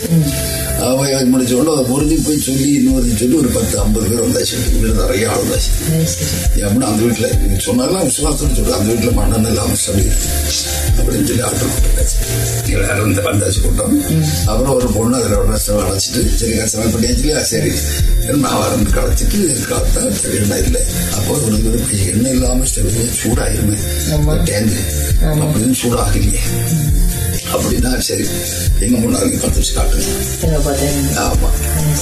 அவ முடிச்ச உடனே அதை பொருந்தி போய் சொல்லி இன்னொரு சொல்லி ஒரு பத்து ஐம்பது பேர் வந்தாச்சு. வீடு நிறைய ஆள் வந்தாச்சு. அப்படின்னு அந்த வீட்டுல நீங்க சொன்னாலும் விசுவாசம் சொல்லு அந்த வீட்டுல மண்ணெண்ண இல்லாம சமையல் அப்படின்னு சொல்லி சொல்லி எல்லாரும் இந்த வந்தாச்சு கூட்டம் அப்புறம் ஒரு பொண்ணு அதில் ரசம் அழைச்சிட்டு சரி ரசம் பண்ணியாச்சு இல்லையா சரி. நான் வரந்து களைச்சிட்டு காத்தா எண்ணெய் இல்லை. அப்போ ஒரு எண்ணெய் இல்லாமல் சூடாயிருமே. டேங்கு அப்படின்னு சூடாகலையே. அப்படின்னா சரி எங்க முன்னாடி பத்து வச்சு காட்டுங்க. ஆமா.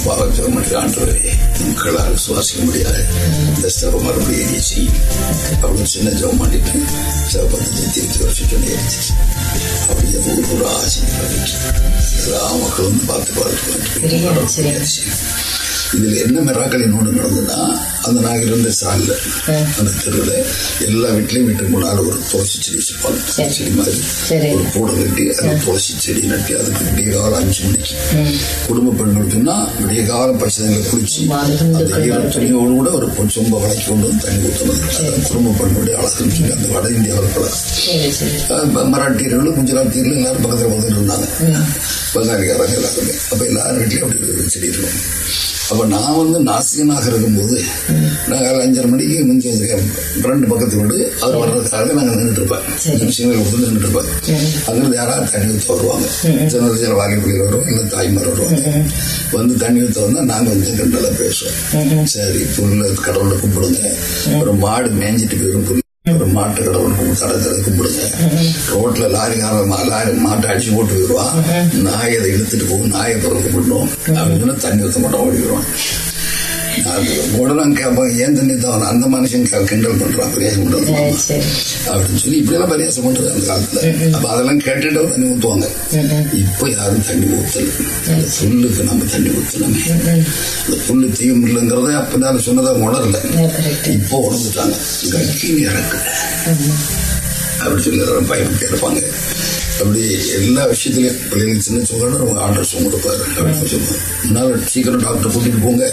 பாவம் மட்டும் ஆண்டவரே மக்களால் சுவாசிக்க முடியாது இந்த ஸ்டவ் மறுபடியும் செய்யும் அப்படின்னு சின்ன ஜெபம் பண்ணிட்டு ஸ்டவ் பத்து திருச்சி வருஷம் சொன்னேச்சு அப்படியே ஊர் ஊர் ஆசை எல்லா மக்களும் வந்து பார்த்து பெரிய பார்த்து ஆச்சரியம். இதுல என்ன மிராக்கள் இன்னொன்று நடந்ததுன்னா அந்த நாங்கள் இருந்த சாலில் அந்த தெருவில் எல்லா வீட்லயும் வீட்டுக்கு முன்னால் ஒரு துளசி செடி வச்சிருப்பாங்க. சரி. செடி மாதிரி. ஒரு கூடை கட்டி அந்த துளசி செடி நட்டி அதுக்கு விடிய காலம் அஞ்சு மணிக்கு. குடும்ப பெண்களுக்குன்னா விடிய காலம் பச்சைங்களை குளிச்சு அந்த ஈர துணியோடு கூட ஒரு பொச்சொம்ப வளைக்கி கொண்டு வந்து தண்ணி ஊற்றணும் குடும்ப பெண்களுடைய அழகுன்னு சொல்லி அந்த வட இந்தியாவில் பழக்கம் மராட்டியர்களும் குஜராத்தியர்களும் எல்லாரும் பக்கத்தில் வந்துட்டு இருந்தாங்க. பங்காளிக்காரங்க எல்லாருமே. அப்போ எல்லாரும் வீட்லேயும் அப்படி செடி இருக்கும். அப்போ நான் வந்து நாசிகனாக இருக்கும்போது நாங்கள் அஞ்சரை மணிக்கு வந்திருக்கேன் ரெண்டு பக்கத்து வீடு அவர் வர்றதுக்காக நாங்கள் நின்றுட்டு இருப்பேன் சிங்கள கொடுத்து நின்றுட்டு இருப்பேன் அங்கிருந்து யாராவது தண்ணி ஊற்ற வருவாங்க. சின்ன சில வாலி பிள்ளைகள் வருவாங்க இல்லை தாய்மார் வருவாங்க. வந்து தண்ணி ஊற்ற வந்தால் நாங்கள் வந்து ரெண்டெல்லாம் பேசுவோம். சரி. புல்ல கடவுளை கும்பிடுங்க. ஒரு மாடு மேய்ஞ்சிட்டு போயிடும் புல் ஒரு மாட்டு கடவுள் தடை தடை கும்பிடுங்க ரோட்ல லாரிக்காரன் மா- லாரி மாட்டை அடிச்சு போட்டு போயிடுவான் நாயை அதை இழுத்துட்டு போகும் நாயை பிறகு கும்பிடணும் அப்படின்னு தண்ணி ஊற்ற மாட்டோம் ஓடிடுவான் உடனே கேட்பாங்க ஏன் தண்ணி தான் அந்த மனுஷன் கிண்டல் பண்றான். பரியாசம் பண்றது அப்படின்னு சொல்லி இப்படி எல்லாம் பரியாசம் பண்றது அந்த காலத்துல. அப்ப அதெல்லாம் கேட்டுட்டு தண்ணி ஊத்துவாங்க. இப்ப யாரும் தண்ணி ஊத்தல. அந்த புல்லுக்கு நம்ம தண்ணி ஊத்தணுமே அந்த புல்லு தீயும் இல்லைங்கிறத அப்ப நான் சொன்னதை உணரல. இப்போ உணர்ந்துட்டாங்க. கட்சின்னு இறக்கு அப்படி சொல்லி பயப்பட்டு இருப்பாங்க. அப்படி எல்லா விஷயத்திலையும் பிள்ளைங்களுக்கு சின்ன சுகம்னா அவங்க ஆர்டர் சுகம் கொடுப்பாரு. அப்படின்னு முன்னால் சீக்கிரம் டாக்டர் கூட்டிட்டு போங்க.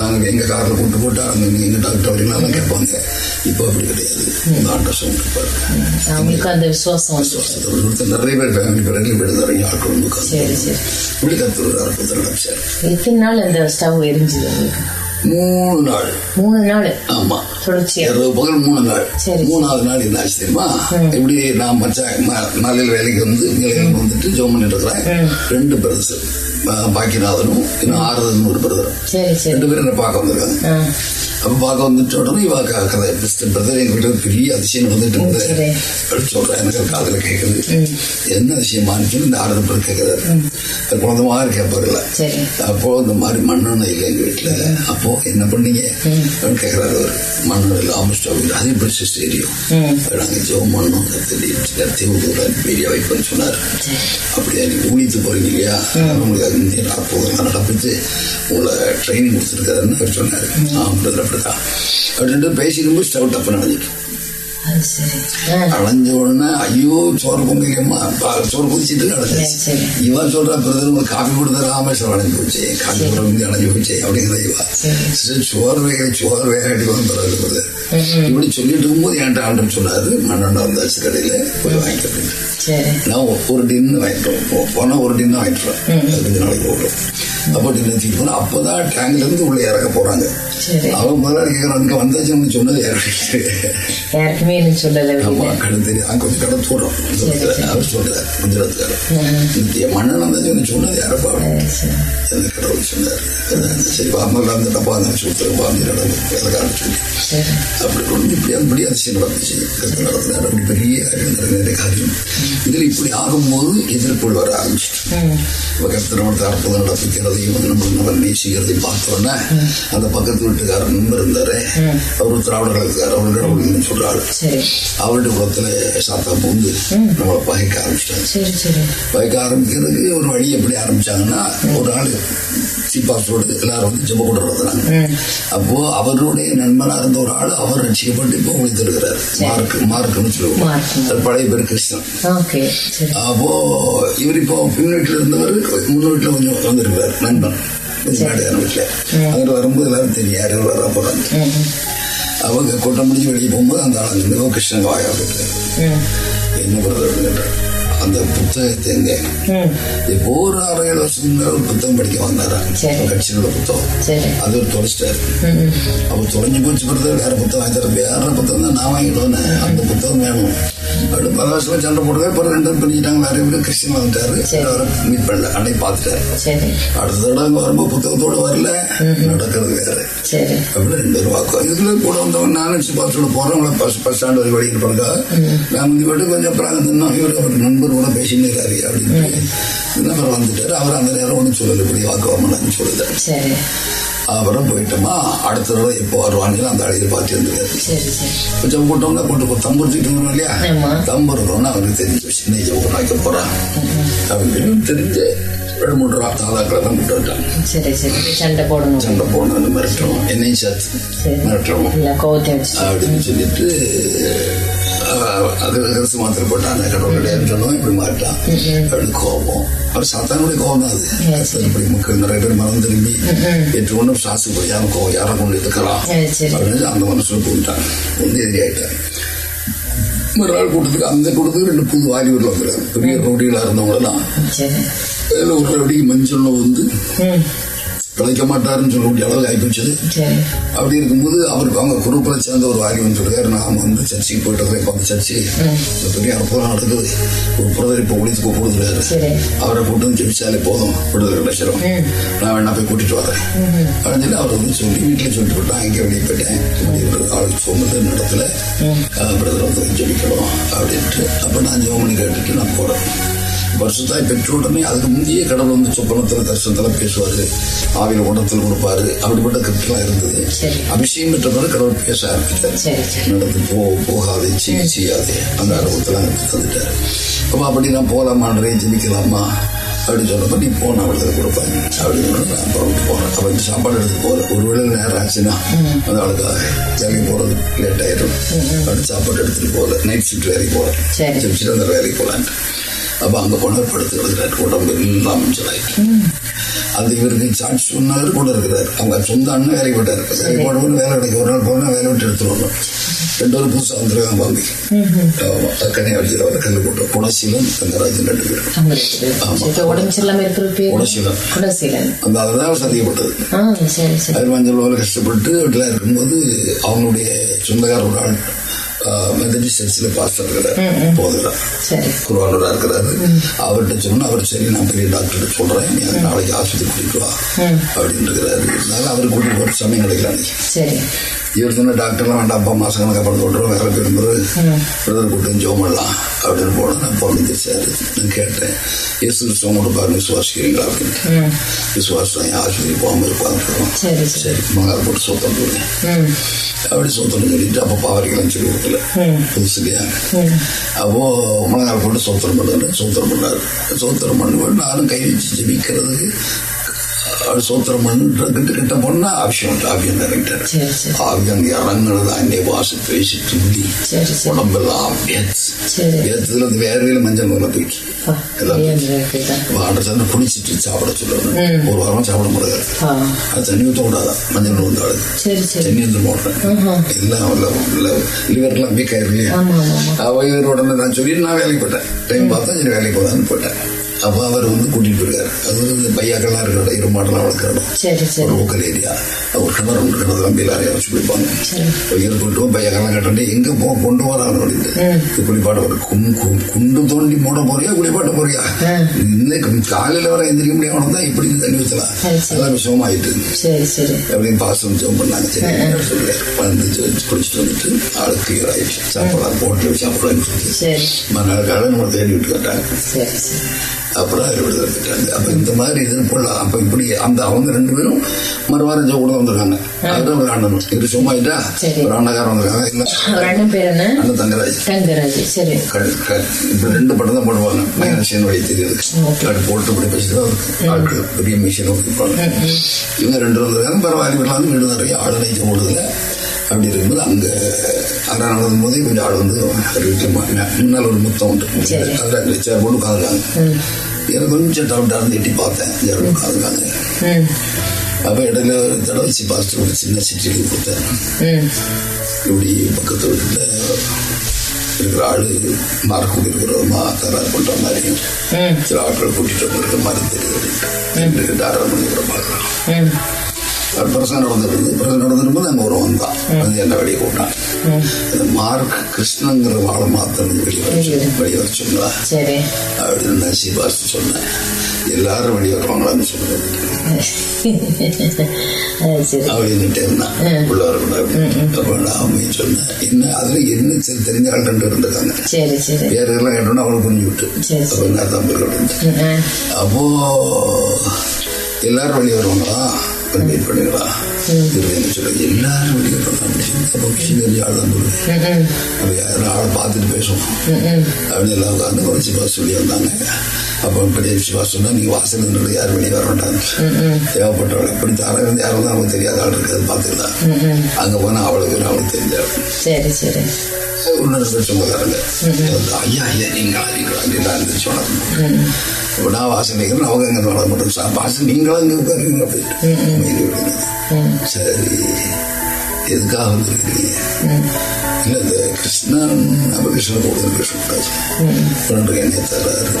நாங்கள் எங்க காரில் கூட்டு போட்டா அங்க நீங்க எங்க டாக்டர் வரீங்களாம் கேட்பாங்க. இப்போ அப்படி கிடையாது. ஆர்டர் சுகம் கொடுப்பாரு. அவங்களுக்கு அந்த விசுவாசம் ஒருத்தர் நிறைய பேர் ஃபேமிலி வீடு தரீங்க ஆட்கள் வந்து இப்படி கத்து அற்புதம் நடந்துச்சார் எத்தனை நாள் அந்த ஸ்டவ் எரிஞ்சுது மூணு நாள். மூணு நாள். ஆமா. தொடர்ச்சியா. இரவு பகல் மூணு நாள். சரி. மூணாவது நாள் என்ன ஆச்சு தெரியுமா? இப்படி நான் மச்சான் மாலையில் வேலைக்கு வந்து நிலையில் வந்துட்டு ஜோம் பண்ணிட்டு இருக்கிறேன் ரெண்டு பிரதர்ஸ் பாக்கியநாதனும் இன்னும் ஆறுதல்னு ஒரு பிரதரும் ரெண்டு பேரும் என்ன பார்க்க வந்திருக்காங்க. கதை பிரதர் எங்க வீட்டுல பெரிய அதிசயம் வந்துட்டு சரி. இருந்தது அப்படி சொல்றேன் எனக்கு காதுல கேட்குது என்ன அதிசயமானு இந்த ஆறுதல் பேர் கேட்கிறாரு அது குழந்தை மாதிரி கேட்பாருல்ல சரி அப்போ இந்த மாதிரி மண்ணெண்ணெய் இல்லை எங்க வீட்டுல அப்போ என்ன பண்ணீங்க அப்படின்னு கேட்கிறாரு அவர் மண்ணெண்ணெய் ஆமஸ்டோ அது எப்படி சிஸ்டர் எரியும் நாங்க ஜோம் பண்ணோம் ஊதுற பெரிய வைப்பேன்னு சொன்னார் அப்படியா நீங்க ஊழித்து போறீங்க இல்லையா உங்களுக்கு அது இந்திய நாற்பது நடப்பிச்சு உங்களை ட்ரைனிங் கொடுத்துருக்காருன்னு சொன்னாரு ஆமாம் அப்படிதான் அப்படின்ட்டு பேசிக்கும்போது ஸ்டவ் டப்பு நடந்துட்டு அது சரி. ஆ. அடைஞ்ச உடனே ஐயோ சோறு பொங்கலையம்மா சோறு குதிச்சிட்டு சரி. இவன் சொல்ற உங்களுக்கு காஃபி கொடுத்த ராமேஸ்வரம் அடைஞ்சு போச்சு. காஃபி போட வந்து அடைஞ்சு போச்சு. அப்படிங்கிற இவா. சோறு வேக சோறு அடிக்கணும் பிறகு பிரதர் இப்படி சொல்லிட்டு இருக்கும்போது என்கிட்ட ஆண்டு சொன்னாரு மண்ணண்டா வந்தாச்சு கடையில போய் வாங்கிக்க. அப்படின்னு நான் ஒரு டின்னு வாங்கிட்டோம். போனா ஒரு டின்னு வாங்கிட்டுறேன் அது கொஞ்ச நாளைக்கு போட்டோம். அப்போ டின்னு வச்சுட்டு போனா அப்பதான் டேங்க்ல இருந்து உள்ள இறக்க போறாங்க. அவன் முதல்ல கேட்கறான் அங்க வந்தாச்சுன்னு சொன்னது யாருக்கு யாருக்குமே சொல்லலை ஆமா தெரியும். அங்க கொஞ்சம் கடை தூரம் அவர் சொல்றாரு மன்னன் வந்து சொன்னது யாரப்பா? எந்த கடவுள் சொன்னார். சரி அந்த டப்பா அந்த சுத்தரப்பா அந்த இடம் சொல்லி சரி. அப்படி கொண்டு இப்படி அப்படி அதிசயம் நடந்துச்சு அப்படி பெரிய நிறைய காரியம். இதில் இப்படி ஆகும்போது எதிர்ப்புகள் வர ஆரம்பிச்சிட்டு. கருத்து நம்ம அற்புதம் நடப்பிக்கிறதையும் நம்ம நம்ம நேசிக்கிறதையும் பார்த்தோன்னே அந்த பக்கத்து வீட்டுக்காரர் நண்பர் இருந்தாரு அவர் திராவிட கழகத்துக்காரர் அவர் கடவுள்னு சொல்றாரு அவருடைய குளத்துல சாத்தா பூந்து நம்மளை பகைக்க ஆரம்பிச்சிட்டாங்க பகைக்க ஆரம்பிக்கிறதுக்கு ஒரு வழி எப்படி ஆரம்பிச்சாங்கன்னா ஒரு ஆள் சீப்பாசோடு எல்லாரும் வந்து ஜெப கூட நடத்துனாங்க அப்போ அவருடைய நண்பனா இருந்த ஒரு ஆள் அவர் ரசிக்கப்பட்டு இப்போ உங்களுக்கு இருக்கிறார் மார்க் மார்க்னு சொல்லுவோம். பழைய பேர் சரி. அப்போ இவர் இப்போ பின் வீட்டில் இருந்தவர் முன் வீட்டில் கொஞ்சம் வந்திருக்கிறார் நண்பன். வீட்டில். அங்கிட்டு வரும்போது எல்லாரும் தெரியும் யார் யார் வர போறாங்க அவங்க கூட்டம் முடிஞ்சு வெளியே போகும்போது அந்த ஆள் வந்து, "ஓ, கிருஷ்ணன் வாயா? என்ன பண்ணுறது அந்த புத்தகத்தை இப்போ ஒரு ஆறு ஏழு வருஷத்துக்கு ஒரு புத்தகம் படிக்க வந்தாரா. கட்சியோட புத்தகம். அது ஒரு தொலைச்சிட்டாரு அப்போ தொலைஞ்சு போச்சு பிறகு வேற புத்தகம். வாங்கி தர வேற புத்தகம். தான் நான் வாங்கிட்டு வந்தேன் அந்த புத்தகம் வேணும். அப்படி பல வருஷமா சண்டை அப்புறம் ரெண்டு பண்ணிக்கிட்டாங்க நிறைய பேர் கிறிஸ்டின் வந்துட்டாரு. சரி. அவரை மீட் பண்ணல. அன்னைக்கு பார்த்துட்டாரு சரி. அடுத்த தடவை வரும்போது புத்தகத்தோட வரல. நடக்கிறது வேற. சரி. அப்படி ரெண்டு பேரும் வாக்குவாங்க இதுல கூட வந்தவன் நானும் சிபாசோட போறவங்கள பஸ் பஸ் ஸ்டாண்ட் வரை வழி இருப்பாங்க நான் வந்து விட்டு கொஞ்சம் அப்புறம் அங்க நின்னோம் இவர் அவர் நண்பர் கூட பேசினே இருக்காரு அப்படின்னு. அப்புறம் வந்துட்டாரு. அவர் அந்த நேரம் ஒன்றும் சொல்லல. இப்படி வாக்குவாமலான்னு சொல்லுது சரி. அப்புறம் போயிட்டோமா? அடுத்த தடவை எப்போ வருவாங்க அந்த அழையை பார்த்து இருந்துருக்காரு சரி சரி. கொஞ்சம் கூட்டம்னா கொண்டு போ. தம்பு தூக்கிட்டு வரணும் இல்லையா. தம்பு இருக்கணும்னு அவருக்கு தெரிஞ்சு ஜவுக்கு வைக்க போறான். அப்படின்னு தெரிஞ்சு ரெண்டு மூன்று தாதாக்களை தான் சரி. சரி சண்டை போடணும். சண்டை போடணும். மிரட்டுறோம். என்னையும் சேர்த்து வச்சு அப்படின்னு சொல்லிட்டு அது கருத்து மாத்திரை போட்டாங்க. கடவுள் கிடையாதுன்னு சொன்னோம் இப்படி மாட்டான் அப்படின்னு கோபம். அவர் சாத்தானுடைய கோபம் தான் அது. இப்படி மக்கள் நிறைய பேர் மனம் திரும்பி ஏற்றுக்கொண்டு சாசு போய் யாரும் கோவம் யாரை கொண்டு இருக்கலாம். அப்படின்னு அந்த மனசுல போயிட்டாங்க வந்து எதிரியாயிட்டாங்க மறுநாள் கூட்டத்துக்கு அந்த கூட்டத்துக்கு ரெண்டு புது வாலிபர்கள் வந்துருக்காங்க. பெரிய ரவுடிகளா இருந்தவங்களெல்லாம். அதில் ஒரு ரவுடி மஞ்சள் வந்து பிழைக்க மாட்டாருன்னு சொல்ல வேண்டிய அளவு ஆகிப்போச்சு சரி. அப்படி இருக்கும்போது அவருக்கு அவங்க குரூப்பில் சேர்ந்த ஒரு வாலிபன் சொல்றாரு நான் வந்து சர்ச்சைக்கு போயிட்டு இருக்கேன் இப்போ அந்த சர்ச்சை பெரிய அற்புதம் நடக்குது. ஒரு புரதர் இப்போ ஒளித்து கூப்பிடுறாரு அவரை கூட்டு வந்து ஜெபிச்சாலே போதும். விடுதலை கிடைச்சிடும் நான் வேணா போய் கூட்டிட்டு வரேன். அப்படின்னு சொல்லி அவர் வந்து சொல்லி வீட்டில் சொல்லிட்டு போட்டான் இங்கே வெளியே போயிட்டேன். ஆளுக்கு சோம்பது நடத்துல பிரதர் வந்து ஜெபிக்கணும். அப்படின்ட்டு. அப்போ நான் ஜெபமணி கேட்டுட்டு நான் போறேன். வருஷத்தாய் பெற்ற உடனே அதுக்கு முந்தைய கடவுள் வந்து சொப்பனத்தில் தரிசனத்தில் பேசுவாரு. ஆவியில் குணத்தில் கொடுப்பாரு. அப்படிப்பட்ட கருத்துலாம் இருந்தது. அபிஷேகம் பெற்ற பிறகு கடவுள் பேச ஆரம்பித்தார் நடந்து போ போகாதே செய்ய செய்யாதே. அந்த அனுபவத்தெல்லாம் எனக்கு தந்துட்டாரு. அப்போ அப்படி நான் போகலாமான்றே ஜெபிக்கலாமா? அப்படின்னு சொன்னப்ப நீ போன அவளுக்கு கொடுப்பாங்க அப்படின்னு நான் புறப்பட்டு போனேன் இந்த சாப்பாடு எடுத்து போகல ஒரு வேளை நேரம் ஆச்சுன்னா அந்த ஆளுக்காக வேலைக்கு போகிறது லேட் ஆயிடும். அப்படி சாப்பாடு எடுத்துட்டு போகல நைட் ஷிஃப்ட் வேலைக்கு சரி. ஜெபிச்சுட்டு அந்த வேலைக்கு போகலான்ட்டு அப்போ அங்கே போனால் படுத்து கிடக்கிறார் உடம்பு எல்லாம் மஞ்சளாயிட்டு அது இவருக்கு சாட்சி சொன்னாரு கூட இருக்கிறார். அவங்க சொந்த அண்ணன் வேலைக்கு போட்டாரு வேலைக்கு போனவங்க வேலை கிடைக்கும் ஒரு நாள் போனா வேலை விட்டு எடுத்துட்டு வரணும். ரெண்டு பேரும் புதுசாக வந்துருக்காங்க பாம்பி கனியா வச்சு அவர் கல்லு போட்டு புனசீலன் தங்கராஜன் ரெண்டு பேரும். சரி, குணசீலன். குணசீலன் அந்த அவர் சந்திக்கப்பட்டது. சரி சரி. அது மஞ்சள் கஷ்டப்பட்டு வீட்டில் இருக்கும்போது அவங்களுடைய சொந்தக்கார ஒரு ஆள் மெதடிஸ்ட் சர்ச்சில் பாஸ்டர் இருக்கிறார் சரி. குருவானூரா இருக்கிறாரு. அவர்கிட்ட சொன்னா அவர் சரி நான் பெரிய டாக்டர் சொல்றேன். நீ அதை நாளைக்கு ஆஸ்பத்திரி கூட்டிட்டு வா. அப்படின்னு இருக்கிறாரு இருந்தாலும் அவர் கூட்டிட்டு போற சமயம் சரி. இவர் சொன்ன டாக்டர்லாம் வேண்டாம் அப்பா மாசம் கணக்கு அப்புறம் சொல்றோம் வேலை பெரும்போது பிரதர் கூட்டம் ஜோம் பண்ணலாம் அப்படின்னு போனேன் நான் போன தெரிச்சாரு நான் கேட்டேன் இயேசு கிறிஸ்தவம் கொடுப்பாரு விசுவாசிக்கிறீங்களா அப்படின்னு விசுவாசம் ஆஸ்பத்திரி போகாம இருப்பாங்க சரி சரி சரி மங்கால் போட்டு சோத்தம் ம் அப்படி சோத்தம் சொல்லிட்டு அப்போ பாவரிக்கலாம் சொல்லி கொடுக்கல புதுசு இல்லையா அப்போ முழங்கால் போட்டு சோத்திரம் பண்ணாரு சோத்திரம் பண்ணாரு சோத்திரம் பண்ணும்போது நானும் கை வச்சு ஜெபிக்கிறதுக்கு இறங்குனது அன்னை வாசு பேசி துள்ளி. சரி சரி. உடம்பெல்லாம் வேத்து சரி. வேத்ததுல அந்த வேர்வையில மஞ்சள் மேல போயிட்டு. வாட்டர் குளிச்சுட்டு சாப்பிட சொல்லணும் ஒரு வாரம் சாப்பிட முடியாது. அது தண்ணி ஊற்ற கூடாதான் மஞ்சள் சரி சரி. தண்ணி வந்து போடுறேன். எல்லாம் லிவர்லாம் வீக் ஆயிரும் இல்லையா? ஆமா ஆமா ஆமா அவ இவர் உடனே நான் சொல்லிட்டு நான் வேலைக்கு போயிட்டேன். டைம் பார்த்தா சரி வேலைக்கு போதான்னு போயிட்டேன். அப்போ அவர் வந்து கூட்டிட்டு போயிருக்காரு. அது வந்து பையாக்கள்லாம் இருமாட்டெல்லாம் வளர்க்குற இடம் சரி ஒரு சரி லோக்கல் ஏரியா ஒரு கிணறு ஒன்று கிணறு நம்பி எல்லாரையும் வச்சு குளிப்பாங்க பையன் கொண்டு பையாக்கெல்லாம் கட்டண்டி எங்க போ கொண்டு வராங்க அப்படின்ட்டு. குளிப்பாட்ட ஒரு கும் குண்டு தோண்டி மூட போறியா? குளிப்பாட்ட போறியா? இன்னைக்கு காலையில வர எந்திரிக்க முடியாம தான் இப்படி தண்ணி ஊற்றலாம் விஷயமாயிட்டு சரி. சரி அப்படின்னு பாசம் ஜெபம் பண்ணாங்க. சரி சொல்லி வந்து குளிச்சுட்டு வந்துட்டு ஆளுக்கு ஆயிடுச்சு. சாப்பிடலாம் போட்டு சரி. மறுநாள் நம்ம தேடி விட்டு கேட்டாங்க அப்புறம் பெற்றாங்க அப்ப இந்த மாதிரி இது போடலாம். அப்ப இப்படி அந்த அவங்க ரெண்டு பேரும் மறுவாரம் கூட வந்திருக்காங்க. அதுதான் ஒரு அண்ணன் சும்மா சரி. ஒரு அண்ணக்காரன் வந்திருக்காங்க. இல்ல. அண்ணன் தங்கராஜ். இப்ப ரெண்டு படம் தான் போடுவாங்க. மைனஷன் வழி தெரியுது அது போட்டு இப்படி பேசிட்டு ஆட்கள். பெரிய மிஷின் இவங்க ரெண்டு வந்திருக்காங்க. பரவாயில்ல வீடு நிறைய நைச்ச போடுதுல அப்படி இருக்கும்போது அங்க அரை நடக்கும் போதே கொஞ்சம் ஆடு வந்து முன்னால் ஒரு முத்தம் உண்டு. சரி. அதில் சேர் போட்டு உட்காந்துருக்காங்க எனக்கு கொஞ்சம் டவுட்டாக இருந்து எட்டி பார்த்தேன். சேர் உட்காந்துருக்காங்க அப்போ இடையில ஒரு தடவை சி பாஸ்டர் ஒரு சின்ன சிட்டி எழுதி ம். இப்படி பக்கத்து வீட்டில் இருக்கிற ஆளு மார்க்கூடி இருக்கிறோமா தராறு பண்ற மாதிரியும் ம். சில ஆட்கள் கூட்டிட்டு வந்திருக்க மாதிரி தெரியுது ஆறரை மணிக்கு கூட பார்க்கலாம் பிரசங்கம் நடந்துருந்து பிரசங்கம் நடந்துருக்கும்போது அங்கே ஒரு வந்தான் வந்து என்ன வெளியே அந்த மார்க் கிருஷ்ணங்கிற வாழை மாத்திரம் வெளியே வர வெளியே. வர. சொன்னா சரி. அப்படின்னு நான் சீபாஸ் சொன்னேன். எல்லாரும் வெளியே வருவாங்களான்னு சரி. அப்படின்னுட்டு இருந்தான் உள்ள வரக்கூடாது அப்ப சொன்னேன். என்ன அதுல என்ன தெரி- தெரிஞ்ச ஆள் ரெண்டு இருந்திருக்காங்க சரி சரி. பேரெல்லாம் கேட்டோன்னா அவளுக்கு புரிஞ்சு விட்டு சரி, அப்ப நான் தான். அப்போ எல்லாரும் வெளியே வருவாங்களா? வெயிட் சொல்லி எல்லாரும் அப்போ கிருஷ்ண ஆள் தான் அப்போ யாரும் ஆளை பார்த்துட்டு பேசுவோம் அப்படின்னு எல்லாம் உட்காந்து ஒரு சிவா சொல்லி வந்தாங்க அப்போ பெரிய சிவா சொன்னா நீங்க வாசல் நின்று யாரும் வெளியே வர மாட்டாங்க தேவைப்பட்டவள் எப்படி தாரம் யாரும் தான் அவங்களுக்கு தெரியாத ஆள் இருக்கிறது பார்த்துக்கலாம் அங்க போனா அவளுக்கு அவளுக்கு தெரிஞ்ச சரி சொந்தக்காரங்க ஐயா ஐயா நீங்க நீங்களா நீங்களா இருந்துச்சு நான் வாசல் நிற்கிறேன் அவங்க எங்க வளர மாட்டோம் வாசல் நீங்களா இங்கே உட்காருங்க விடுங்க சரி எதுக்காக வந்துருக்கீங்க இல்லை இந்த கிருஷ்ணன் அப்ப கிருஷ்ணன் கூட பேசக்கூடாது ரெண்டு எண்ணெய் தராரு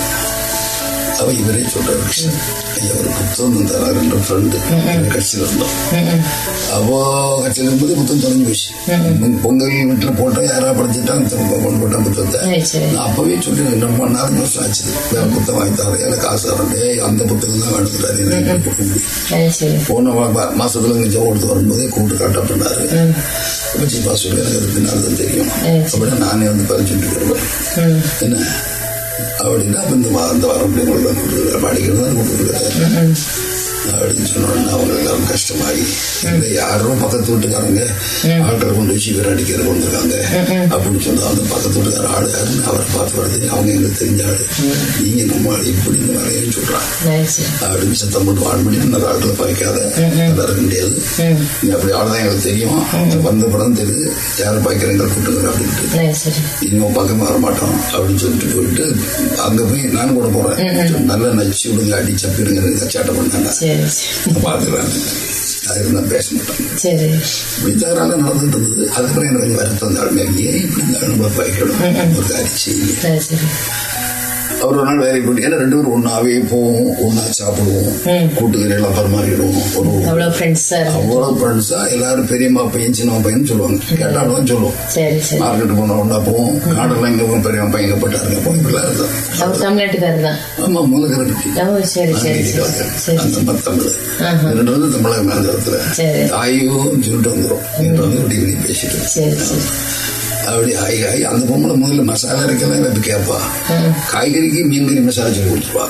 அவ இவரே சொல்றாரு கிருஷ்ணன் ஐயா ஒரு புத்தகம் தராரு ரெண்டு ஃப்ரெண்டு கட்சியில் இருந்தோம் அப்போ கட்சியில் இருக்கும்போது புத்தகம் தொலைஞ்சு போச்சு பொங்கல் வீட்டில் போட்டோம் யாரா படிச்சுட்டாங்க கொண்டு போட்டான் புத்தகத்தை சரி சரி நான் அப்பவே சொல்லி ரெண்டு மணி வருஷம் ஆச்சு வேற புத்தகம் வாங்கி தரேன் எனக்கு காசு தரேன் அந்த புத்தகம் தான் வேணுங்கிறாரு போன மா- மா- மாசத்துல இங்க ஜோ கொடுத்து வரும்போதே கூப்பிட்டு காட்ட பண்ணாரு அப்ப சீப்பா சொல்லி எனக்கு அது பின்னால் தான் தெரியும் ம். அப்படின்னா நானே வந்து பறிச்சுட்டு வருவேன் என்ன அப்படின்னா அப்ப இந்த வா- இந்த வாரம் அப்படி படிக்கிறது தான் அப்படின்னு சொன்னோன்னா அவங்களுக்கு எல்லாம் கஷ்டமாகி யாரும் பக்கத்து வீட்டுக்காரங்க ஆட்களை கொண்டு வச்சு இவர் அடிக்கிற இருக்காங்க அப்படின்னு சொன்னா அந்த பக்கத்து வீட்டுக்கார ஆளு யாருன்னு அவரை பார்த்து வருது அவங்க எங்களுக்கு தெரிஞ்ச ஆளு நீங்க நம்ம இப்படி இந்த வரையன்னு சொல்றாங்க அப்படின்னு சத்தம் போட்டு வான் பண்ணி அந்த ஆட்களை பறிக்காத நல்லா இருக்க முடியாது நீ அப்படி ஆளுதான் எங்களுக்கு தெரியும் வந்த படம் தெரியுது யாரும் பறிக்கிறவங்க கூட்டுங்க அப்படின்ட்டு இன்னும் பக்கமா வர மாட்டோம் அப்படின்னு சொல்லிட்டு போயிட்டு அங்க போய் நானும் கூட போறேன் நல்லா நச்சு விடுங்க அடி சப்பிடுங்க சாட்டை பண்ணாங்க சரி சரி பாத்துக்கலாம் அதுக்கு நான் பேச மாட்டேன் சரி இப்படி தகராறு நடந்துட்டு இருந்தது அதுக்கப்புறம் எனக்கு கொஞ்சம் வருத்தம் தான் ஏன் இப்படி இந்த நம்மளை பயக்கணும் ஒரு காரியம் செய்யல சரி சரி அவர் ஒரு நாள் வேலைக்கு போயிட்டு ஏன்னா ரெண்டு பேரும் ஒன்னாவே போவோம் ஒன்னா சாப்பிடுவோம். கூட்டுக்கறி எல்லாம் பரிமாறிடுவோம் ஒரு அவ்வளவு ஃப்ரெண்ட்ஸா எல்லாரும் பெரியம்மா பையன் சின்னம்மா பையன் சொல்லுவாங்க. கேட்டாலும் தான் சொல்லுவோம் மார்க்கெட்டு போனா ஒன்னா போவோம். காடெல்லாம் இங்க போவோம் பெரியம்மா பையன் போட்டாருங்க போய் இப்படிலாம் இருந்தான் ஆமா ஓ சரி அந்த தமிழ். ரெண்டு வந்து தமிழக மேலத்துல. தாயும் சொல்லிட்டு வந்துடும் என்று வந்து இப்படி பேசிட்டு. அப்படி ஆகி ஆகி அந்த பொம்பளை முதல்ல மசாலா அரைக்கலாம் கேட்பா காய்கறிக்கு மீன் கறி மசாலா சொல்லி கொடுத்துருப்பா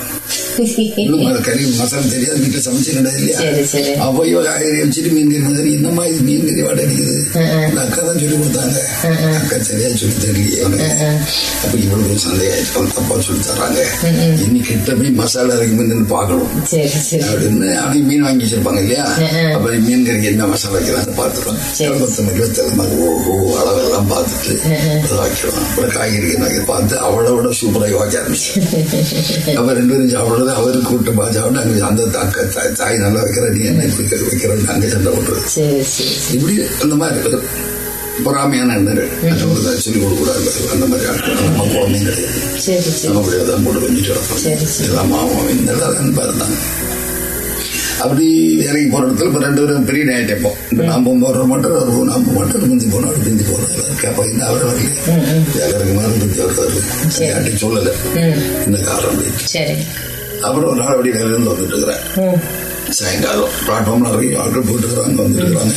இன்னும் கறி மசாலா தெரியாது வீட்டுல இல்லையா அப்போ இவ காய்கறி வச்சுட்டு மீன் கறி மசாலா என்னம்மா இது மீன் கறி வாடை அடிக்குது அக்கா தான் சொல்லி கொடுத்தாங்க அக்கா சரியா சொல்லி தெரியலையே அப்ப இவளுக்கு ஒரு சந்தேகம் சொல்லி தர்றாங்க இனி கிட்ட போய் மசாலா சரி சரி அப்படின்னு அவங்க மீன் வாங்கி வச்சிருப்பாங்க இல்லையா. அப்ப மீன் கறிக்கு என்ன மசாலா வைக்கிறான்னு பார்த்துருவோம். கொத்தமல்லி ஓ அளவெல்லாம் பார்த்துட்டு வைக்கிறோம் அப்புறம் வைக்க பார்த்து அவளை விட சூப்பராக வைக்க ஆரம்பிச்சு அப்ப ரெண்டு பேரும் சாப்பிடுறது அவருக்கு விட்டு பாஜாவிட்டு அங்க அந்த தாக்க தாய் நல்லா வைக்கிற நீ என்ன இப்படி வைக்கிறேன்னு அங்கே சண்டை சரி இப்படி அந்த மாதிரி பொறாமையான எண்ணங்கள். சொல்லிக் கொடுக்கூடாது அந்த மாதிரி ஆட்கள் நம்ம குழந்தைங்க கிடையாது. நம்ம அப்படியே தான் போட்டு கொஞ்சிட்டு கிடப்போம். எல்லாம் மாமாவும் இந்த அன்பா இருந்தாங்க அப்படி இறங்கி போற இடத்துல இப்போ ரெண்டு பேரும் பெரிய நைட் இப்போ நான் போகும்போது மட்டும் ஒரு நான் போக மாட்டோம் முந்தி போனோம் அப்படி பிந்தி போனோம் கேட்போம் இந்த அவர் வரல மேலே பிந்தி அவர் வரல சொல்லலை. இந்த காரணம்? அப்புறம் ஒரு நாள் அப்படி வேலையில இருந்து வந்துட்டு இருக்கிறேன். சாயங்காலம் பிளாட்ஃபார்ம்ல நிறைய ஆட்கள் வந்துட்டு இருக்கிறாங்க.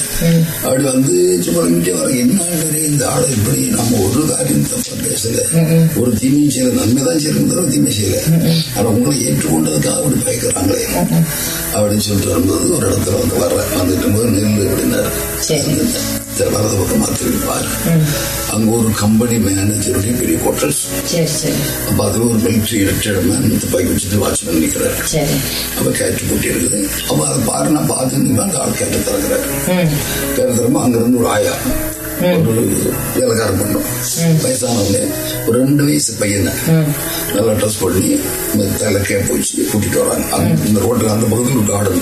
அப்படி வந்து சும்மா இங்கே வர என்ன இந்த ஆளை இப்படி நம்ம ஒரு காரியம் தப்பா பேசல. ஒரு தீமையும் செய்யல நன்மை தான் செய்யணும் தவிர தீமை செய்யல. ஆனா உங்களை ஏற்றுக்கொண்டதுக்காக அப்படி பயக்கிறாங்களே. அப்படின்னு சொல்லிட்டு வரும்போது ஒரு இடத்துல வந்து வர்றேன். வந்துட்டு போது நெல் அப்படின்னாரு. வலது பக்கமா திரும்பி பாரு அங்க ஒரு கம்பெனி மேனேஜருடைய பெரிய குவார்டர்ஸ் அப்ப அதுல ஒரு மிலிட்ரி ரிட்டையர்ட் மேன் துப்பாக்கி வச்சுட்டு வாட்ச்மேன் நிக்கிறாரு. அப்ப கேட்டு பூட்டி இருக்குது அப்ப அதை பாரு நான் பார்த்து அந்த ஆள் கேட்டு திறக்கிறாரு. கேட்டு திறமா அங்க இருந்து ஒரு ஆயா. வேலைக்காரன் பண்ணும். வயசானவங்க ஒரு ரெண்டு வயசு பையனை நல்லா ட்ரெஸ் பண்ணி தலை கேப் வச்சு கூட்டிட்டு வராங்க. அந்த- ரோட்டில் அந்த பக்கத்தில் ஒரு கார்டன்.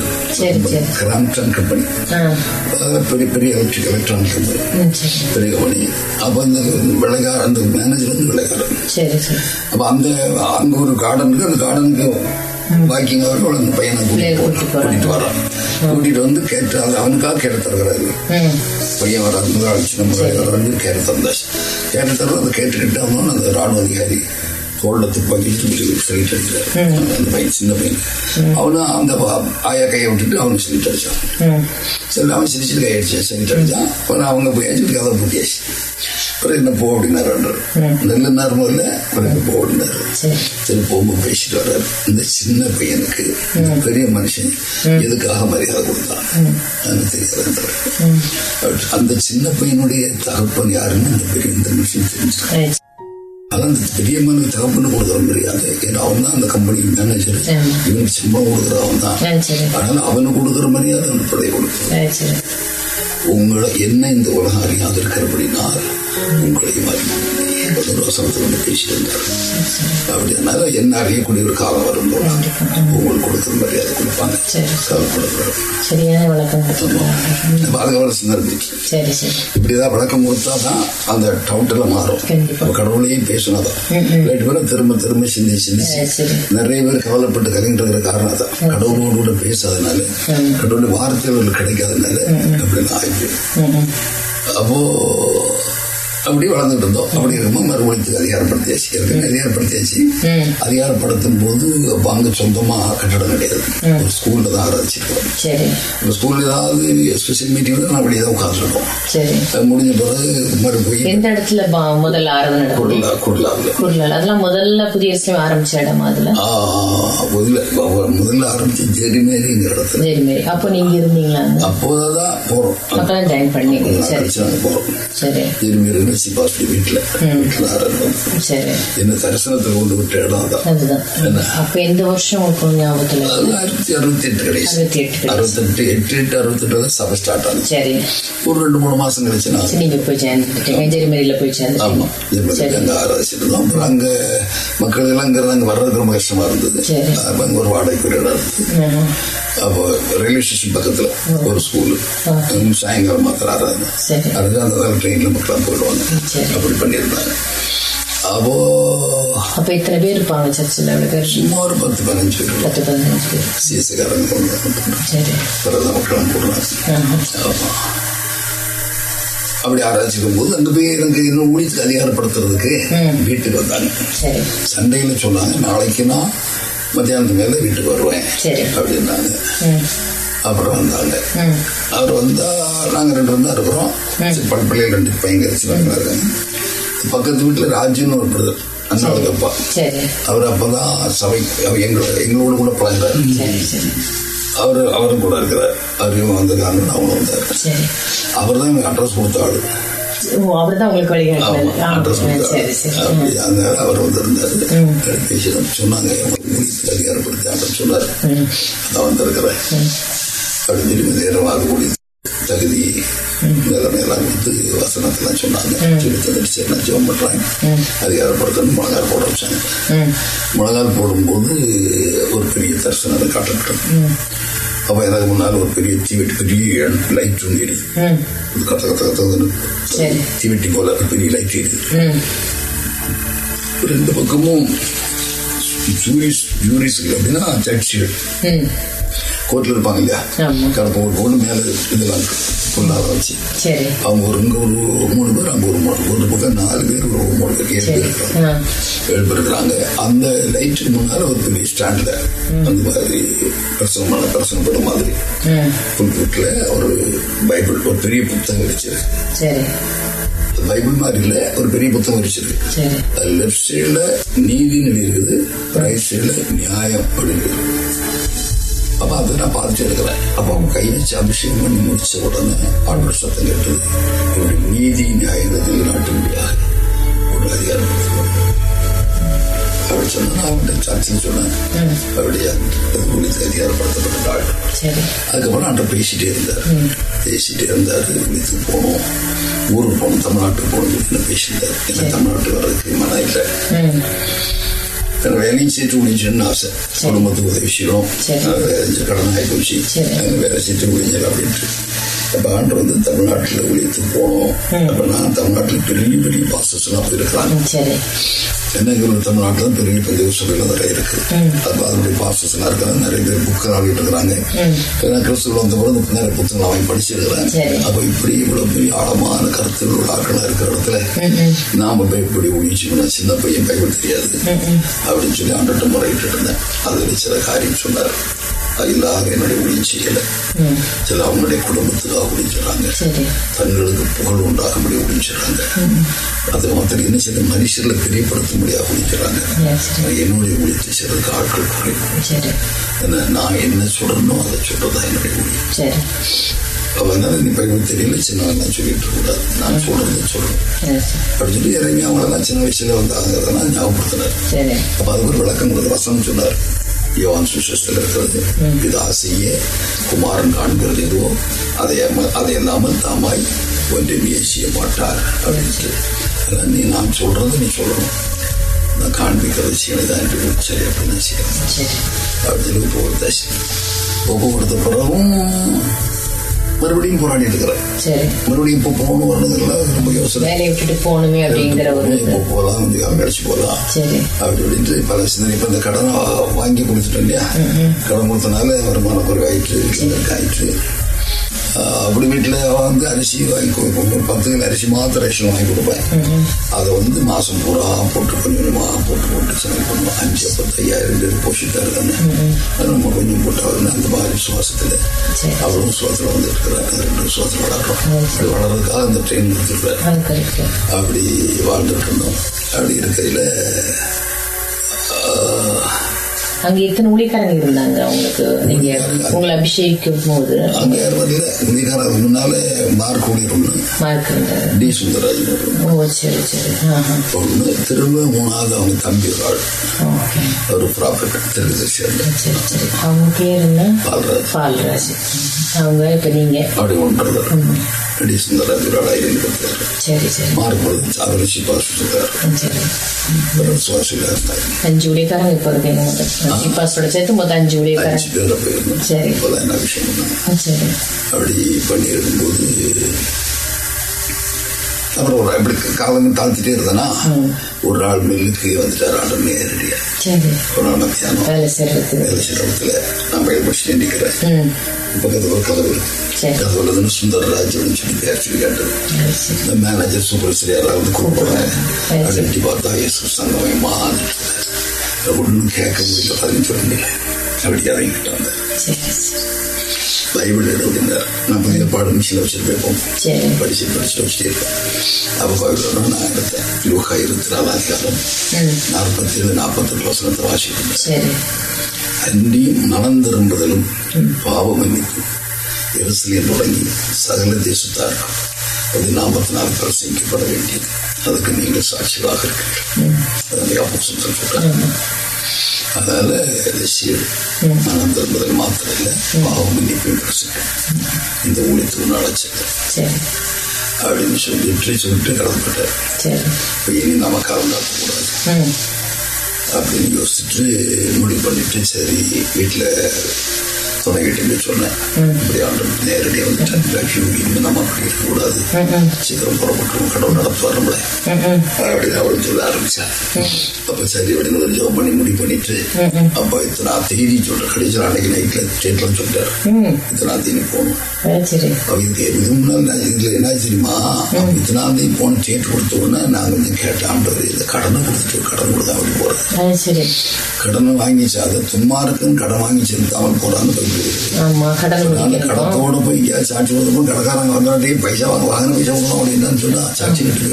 கிராம்டன் கம்பெனி பெரிய பெரிய எலக்ட்ரிக் எலக்ட்ரானிக் கம்பெனி பெரிய கம்பெனி அப்ப அந்த விளையாட அந்த மேனேஜர் வந்து சரி அப்ப அந்த அங்க ஒரு கார்டன் இருக்கு. அந்த கார்டனுக்கு வாக்கிங் அவர்கள் அந்த பையனை கூட்டிட்டு வரான் கூட்டிட்டு வந்து கேட்டு அது அவனுக்காக கேட்டு தருகிறாரு. பையன் வர முதலாளி சின்ன முதலாளி வர வந்து கேட்டு தந்தாச்சு கேட்டு தர அந்த கேட்டுக்கிட்டு அவன் அந்த ராணுவ அதிகாரி தோல்ல துப்பாக்கி சைட் அடிக்கிறாரு அந்த பையன் சின்ன பையன். அவனும் அந்த ஆயா கையை விட்டுட்டு அவனுக்கு சைட் அடிச்சான் சரி அவன் சிரிச்சிட்டு கை அடிச்சு சைட் அடிச்சான் அப்புறம் அவங்க போயாச்சு கதை பூட்டியாச்சு அப்புறம் என்ன போ அப்படின்னாரு நெல்லு நேரம் முதல்ல. அப்புறம் போ அப்படின்னாரு. சரி. சரி போகும்போது பேசிட்டு வர்றாரு. இந்த சின்ன பையனுக்கு இந்த பெரிய மனுஷன் எதுக்காக மரியாதை கொடுத்தான்? அப்படி அந்த சின்ன பையனுடைய தகப்பன் யாருன்னு இந்த பெரிய இந்த மனுஷன் தெரிஞ்சுட்டான் ரைட் அதான் அந்த பெரிய மனுக்கு தகப்பன்னு கொடுக்குற மரியாதை ஏன்னா அவன் தான் அந்த கம்பெனி மேனேஜர். இவனுக்கு சம்பளம் கொடுக்குற அவன் தான் அதனால அவனுக்கு கொடுக்குற மரியாதை அந்த பிள்ளை கொடுக்கும். உங்களை என்ன இந்த உலகம் அறியாது இருக்கிறபடினால் உங்களை பதினோரு வசனத்தில் வந்து அப்படி அதனால என்ன அறியக்கூடிய ஒரு காலம் வரும்போது உங்களுக்கு கொடுக்குற மரியாதை கொடுப்பாங்க சரியான விளக்கம் கொடுத்துருக்காங்க இப்படிதான் கொடுத்தா தான் அந்த டவுட்ல மாறும் கடவுளையும் பேசணும் ரெண்டு பேரும் திரும்ப திரும்ப சிந்தி சிந்திச்சு நிறைய பேர் கவலைப்பட்டு கலைஞர் காரணம் தான் கடவுளோடு கூட பேசாதனால கடவுளுடைய வார்த்தைகள் கிடைக்காதனால அப்படின்னு ஆயிடுச்சு அப்போ அப்படி வளர்ந்துட்டு இருந்தோம் அப்படி இருக்கும்போது மறுபடியும் அதிகாரப்படுத்தியாச்சு ஏற்கனவே அதிகாரப்படுத்தியாச்சு அதிகாரப்படுத்தும் போது அப்போ அங்கே சொந்தமா கட்டடம் கிடையாது ஒரு ஸ்கூல்ல தான் ஆரம்பிச்சிருக்கோம். ஸ்கூல்ல ஏதாவது ஸ்பெஷல் மீட்டிங்ல நான் அப்படியே தான் உட்காந்துருக்கோம் முடிஞ்ச பிறகு மறுபடியும் எந்த இடத்துல முதல்ல நடக்கும் குடலா குடலாவில் அதெல்லாம் முதல்ல புதிய ஆரம்பிச்ச இடமா அதுல? முதல்ல முதல்ல ஆரம்பிச்சு ஜெரிமேரிங்கிற இடத்துல. சரி மாரி அப்போ நீங்க இருந்தீங்களா? அப்போதான் போறோம். அப்பதான் ஜாயின் பண்ணீங்க. சரி. போறோம். சரி. ஜெரிமேரி சிபாஸ்டி வீட்டில் வீட்டில் ஆரம்பம் என்ன தரிசனத்தில் கொண்டு விட்ட இடம் தான்? அப்ப எந்த வருஷம் ஆயிரத்தி அறுபத்தி எட்டு கடைசி. அறுபத்தி எட்டு எட்டு எட்டு அறுபத்தெட்டு தான் சபை ஸ்டார்ட் சரி. ஒரு ரெண்டு மூணு மாசம் கழிச்சு நான் நீங்க போய் ஜெரிமேரியில போய் ஆமா. சேர்ந்துட்டீங்க சரி. அங்க ஆராய்ச்சிட்டு இருந்தோம். அப்புறம் அங்க மக்கள் எல்லாம் இங்க அங்க வர்றதுக்கு ரொம்ப கஷ்டமா இருந்தது. அங்க ஒரு வாடகைக்கு ஒரு இடம் இருந்தது. அப்போ ரயில்வே ஸ்டேஷன் பக்கத்துல ஒரு ஸ்கூலு சாயங்காலம் மாத்திரம் சரி. அதுக்கு அந்த ட்ரெயின்ல மக்கள் போயிடுவாங்க. அப்படி பண்ணியிருந்தாங்க. அப்போ அப்ப இத்தனை பேர் இருப்பாங்க சர்ச்சில் பேர்? சும்மா ஒரு பத்து பதினஞ்சு பேர். பத்து பதினஞ்சு பேர். சிஎஸ்காரங்க சரி. பிறகு மக்களும் போடுறாங்க. ஆமா. அப்படி ஆராய்ச்சிக்கும் போது அங்க போய் எனக்கு இன்னும் ஊழியத்துக்கு அதிகாரப்படுத்துறதுக்கு வீட்டுக்கு வந்தாங்க. சண்டையில சொன்னாங்க நாளைக்கு நான் மத்தியானத்துக்கு மேல வீட்டுக்கு வருவேன். அப்படின்னாங்க. அப்புறம் வந்தாங்க. அவர் வந்தா நாங்க ரெண்டு தான் இருக்கிறோம். பல் பிள்ளைகள் ரெண்டு பையன் இருக்காங்க பக்கத்து வீட்டுல ராஜுன்னு ஒரு பிரதர் அண்ணாவுக்கு அப்பா. அவர் அப்பதான் சபை அவர் எங்களோட எங்களோட கூட பழகிறார். அவர் அவரும் கூட இருக்கிறார். அவரையும் வந்திருக்காங்க அவனும் வந்தார். சரி. அவர் தான் எனக்கு அட்ரஸ் கொடுத்த ஆளு. அவர் வந்திருந்தாரு. சொன்னாங்க அப்படின்னு சொன்னார். நான் வந்திருக்கிறேன். அப்படின்னு சொல்லி நேரம் ஆகக்கூடிய தகுதி நிலைமை எல்லாம் கொடுத்து வசனத்தெல்லாம் சொன்னாங்க. சொல்லி தந்துட்டு சரி நான் ஜெபம் அதிகாரப்படுத்தணும் முழங்கால் போட வச்சாங்க. ம். முழங்கால் போடும்போது ஒரு பெரிய தரிசனம் காட்டப்பட்டது. அப்ப எனக்கு முன்னால் ஒரு பெரிய தீவெட்டி பெரிய லைட் ஒன்று எரியுது கத்த கத்த கத்தன்னு. தீவெட்டி போல பெரிய லைட் எரியுது ரெண்டு பக்கமும் ஜூரிஸ் ஜூரிஸ்கள் அப்படின்னா ஜட்ஜிகள் கோர்ட்ல இருப்பாங்க இல்லையா. கடப்ப ஒரு பொண்ணு மேல இதெல்லாம் பொண்ணாக வச்சு. அவங்க ஒரு இங்க ஒரு மூணு பேர் அங்க ஒரு மூணு ஒரு பக்கம் நாலு பேர் ஒரு மூணு பேர். ஏழு பேர் இருக்காங்க ஆ ஏழு பேர் இருக்கிறாங்க அந்த லைட்டுக்கு முன்னால ஒரு பெரிய ஸ்டாண்ட்ல அந்த மாதிரி பிரசனம் பண்ண மாதிரி புல்புட்ல ஒரு பைபிள் ஒரு பெரிய புத்தகம் வச்சிருக்கு. சரி. பைபிள் மாதிரி இல்ல ஒரு பெரிய புத்தகம் வச்சிருக்கு. சரி. லெஃப்ட் சைடுல நீதின்னு இருக்குது ரைட் சைடுல நியாயம் அப்படின்னு. அப்ப அதை நான் பார்த்து எடுக்கிறேன். அப்ப அவங்க கை வச்சு அபிஷேகம் பண்ணி முடிச்ச உடனே ஆண்டோட சத்தம் கேட்டது இப்படி நீதி நியாயத்தில் நாட்டும்படியாக ஒரு அதிகாரம். அப்படி சொன்னா சர்ச்சில் சொன்னேன் அப்படியா உங்களுக்கு அதிகாரப்படுத்தப்பட்ட சரி. அதுக்கப்புறம் அவன்கிட்ட பேசிட்டே இருந்தார் பேசிட்டே இருந்தார் வீட்டுக்கு போனோம். ஊருக்கு போகணும் தமிழ்நாட்டுக்கு போகணும் பேசியிருந்தார் ஏன்னா தமிழ்நாட்டுக்கு வர்றதுக்கு மனம் இல்லை. வேலையும் சேர்த்து முடிஞ்சுன்னு ஆசை. குடும்பத்துக்கு உதவி செய்யணும். சரி. நான் வேலை செஞ்சு கடன் ஆகி போச்சு வேலை சேர்த்து முடிஞ்சது அப்படின்ட்டு. அப்ப ஆண்டு வந்து தமிழ்நாட்டில் ஊழியத்துக்கு போனோம். அப்ப நான் தமிழ்நாட்டில் பெரிய பெரிய பாசஸ் எல்லாம் போயிருக்கிறாங்க என்ன இவங்க தமிழ்நாட்டில் பெரிய பெரிய சபைகள் நிறைய இருக்கு. அப்ப அதனுடைய பாசஸ் எல்லாம் இருக்கிறாங்க நிறைய பேர் புக்கர் ஆகிட்டு இருக்கிறாங்க. ஏன்னா கிறிஸ்துவ வந்த பிறகு நிறைய புத்தகங்கள் அவன் படிச்சிருக்கிறாங்க சரி. அப்ப இப்படி இவ்வளவு பெரிய ஆழமான கருத்துகள் ஆட்களா இருக்கிற இடத்துல நாம போய் இப்படி ஊழிச்சுக்கணும் சின்ன பையன் பைபிள் தெரியாது அப்படின்னு சொல்லி ஆண்டுகிட்ட முறையிட்டு இருந்தேன். அதுல சில காரியம் சொன்னார். எல்லாரும் என்னுடைய ஊழியம் செய்யல சில அவங்களுடைய குடும்பத்துக்காக ஊழிச்சுறாங்க சரி. தங்களுக்கு புகழ் உண்டாகும்படி ஒழிஞ்சிடறாங்க அது மாத்திரம் என்ன சில மனுஷர்களை தெரியப்படுத்த முடியாது ஒழிஞ்சிடறாங்க Yes, சரி. என்னுடைய ஒழித்து சிலருக்கு ஆட்கள் ஏன்னா நான் என்ன சொல்றேனோ அதை சொல்றதா என்னுடைய ஒளி சரி. அவன் நீ பையன் தெரியல சின்னவன் தான் சொல்லிட்டு இருக்கக்கூடாது. நான் சொல்றது சொல்லணும் அப்படின்னு சொல்லி இறங்கி அவங்களெல்லாம் சின்ன வயசுல வந்தாங்கிறதெல்லாம் ஞாபகப்படுத்தினார். சரி. அப்ப அதுக்கு ஒரு விளக்கம் கொடுத்து வசனம் சொன்னார். யோவான் சுசத்தில் இருக்கிறது பிதா செய்ய குமாரன் காண்கிறது எதுவோ அதை அதை இல்லாமல் தாமாய் ஒன்றுமே செய்ய மாட்டார் அப்படின்ட்டு நீ நான் சொல்றது நீ சொல்லணும் நான் காண்பிக்கிறது செய்யணும் என்று சரி அப்படின்னு செய்யணும் அப்படின்னு ஒப்பு கொடுத்தாச்சு ஒப்பு கொடுத்த பிறகும் மறுபடியும் போராடி இருக்கிறேன் மறுபடியும் இப்போ போகணும் வரணுங்கிறதுல ரொம்ப யோசனை. வேலையை விட்டுட்டு போகணுமே அப்படிங்கிற ஒரு இது. இப்போ போகலாம் வந்து போகலாம். அப்படி அப்படின்ட்டு பல சிந்தனை இப்போ இந்த கடனை வாங்கி கொடுத்துட்டோம் இல்லையா? கடன் கொடுத்தனால வருமான குறைவாயிற்று ஆயிற்று ஆஹ் அப்படி வீட்டில் வந்து அரிசி வாங்கி கொடுப்போம். பத்து கிலோ அரிசி மாத்திரம் ரேஷன் வாங்கி கொடுப்பேன். அதை வந்து மாதம் பூரா போட்டு கொஞ்சம் போட்டு போட்டு செலவு பண்ணுவோம் அஞ்சு பத்து ஐயாயிரம் பேர் போஷிட்டாரு தானே அது நம்ம கொஞ்சம் போட்டு அவர் அந்த மாதிரி சுவாசத்தில். அவரும் சுவாசத்தில் வந்து இருக்கிறாங்க ரெண்டு சுவாசத்தில் வளர்றோம். அப்படி வளர்றதுக்காக அந்த ட்ரெயின் கரெக்ட் அப்படி வாழ்ந்துட்டு இருந்தோம். அப்படி இருக்கையில் அங்க எத்தனை ஊழியக்காரங்க இருந்தாங்க உங்களுக்கு நீங்க உங்களை அபிஷேகிக்கும் போது முன்னாலே மார்க் மார்க் டி சுந்தரராஜன் ஒரு ஓ சரி சரி. ஒன்று திரும்ப மூணாவது அவங்க தம்பி ஒரு ஆள். ஒரு ப்ராஃபிட் திருதர்சி சரி சரி அவங்க பேர் என்ன? பால்ராஜ். பால்ராஜ். அவங்க இப்ப நீங்க? அப்படி டி சுந்தரராஜ் ஒரு ஆள் ஐடி கொடுத்தாரு சரி சரி. மார்க் வந்து அவர் சிப்பாசுக்கார் சரி. சுவாசியில் இருந்தாங்க அஞ்சு ஊழியக்காரங்க இப்ப இருக்கீங்க சிப்பாஸோட சேர்த்து மொத்தம் அஞ்சு ஊழியக்காரங்க அஞ்சு பேரை போயிருந்தோம் சரி. இப்போதான் என்ன விஷயம்? அப்படி பண்ணியிருக்கும்போது அப்புறம் ஒரு அப்படி காலம் தாழ்த்திட்டே இருந்தேன்னா ஒரு நாள் மில்லுக்கு வந்துட்டார் ஆண்டு நேரடியா ஒரு நாள் மத்தியானம் வேலை இடத்துல நான் படிச்சுட்டு நிற்கிறேன் பக்கத்தில் ஒரு கதவு சரி. கதவுலதுன்னு சுந்தரராஜ் அப்படின்னு சொல்லி சொல்லி கேட்டது. இந்த மேனேஜர் சூப்பர் சரி யாராவது கூப்பிடுறாங்க அப்படி எட்டி பார்த்தா இயேசு சங்கமயமா ஒன்றும் கேட்க முடியல பதினஞ்சு சொல்லல அப்படி இறங்கிட்டு வந்தேன். பைபிள் அப்படின்னாரு நான் புதிய பாடம் மிஷினில் வச்சுட்டு போய்ப்போம் படிச்சு படிச்சுட்டு வச்சுட்டே இருப்பேன். அப்போ பைபிள் நான் எடுத்தேன். இருபத்தி நாலாம் அதிகாரம். நாற்பத்தி ஏழு நாற்பத்தெட்டு வசனத்தை வாசிக்கிறேன் அன்றியும் மனம் திரும்புதலும் பாவ எருசலேம் தொடங்கி சகல தேசத்தார் அது நாமத்தினால் பிரசங்கிக்கப்பட வேண்டியது. அதுக்கு நீங்கள் சாட்சிகளாக இருக்கிறீர்கள் அதனை அப்போஸ்தலர் சொல்றாங்க அதனால ரசியர் மனம் திரும்புதல் மாத்திரம் இல்லை பாவ மன்னிப்பையும் பிரசங்கம் இந்த ஊழியத்துக்கு சரி. அப்படின்னு சொல்லிட்டு சொல்லிட்டு இப்போ இனி நம்ம காலம் கூடாது. அப்படின்னு யோசிச்சுட்டு முடிவு பண்ணிட்டு சரி வீட்டில் போய் சொன்னேன் இப்படி ஆண்டு நேரடியாக வந்துட்டேன் லட்சுமி நம்ம அப்படி இருக்கக்கூடாது சீக்கிரம் புறப்பட்டுருவோம் கடவுள் நடத்துவார் நம்மளை அப்படின்னு சொல்ல ஆரம்பிச்சா அப்போ சரி அப்படின்னு ஒரு ஜோம் பண்ணி முடிவு பண்ணிட்டு அப்போ இத்தனை தேதி சொல்ற கடைசியில் அன்னைக்கு நைட்டில் ஸ்டேட்லாம் சொல்லிட்டாரு இத்தனை தேதி போகணும் அவங்க இது முன்னாள் நான் இதுல என்ன தெரியுமா இத்தனாம் தேதி போன டேட் கொடுத்த உடனே கேட்டேன் ஆண்டவர் இதை கடனை கொடுத்துட்டு கடன் கொடுத்தா அப்படி போறது கடனை வாங்கிச்சு அதை சும்மா இருக்குன்னு கடன் வாங்கி செலுத்தாமல் போறான்னு கடத்தோட போய் சாட்சி கொடுத்தப்போ கடைக்காரங்க வந்தாட்டி பைசா வாங்க வாங்கின பைசா கொடுக்கணும் அப்படின்னு சொன்னா. சாட்சி கட்டு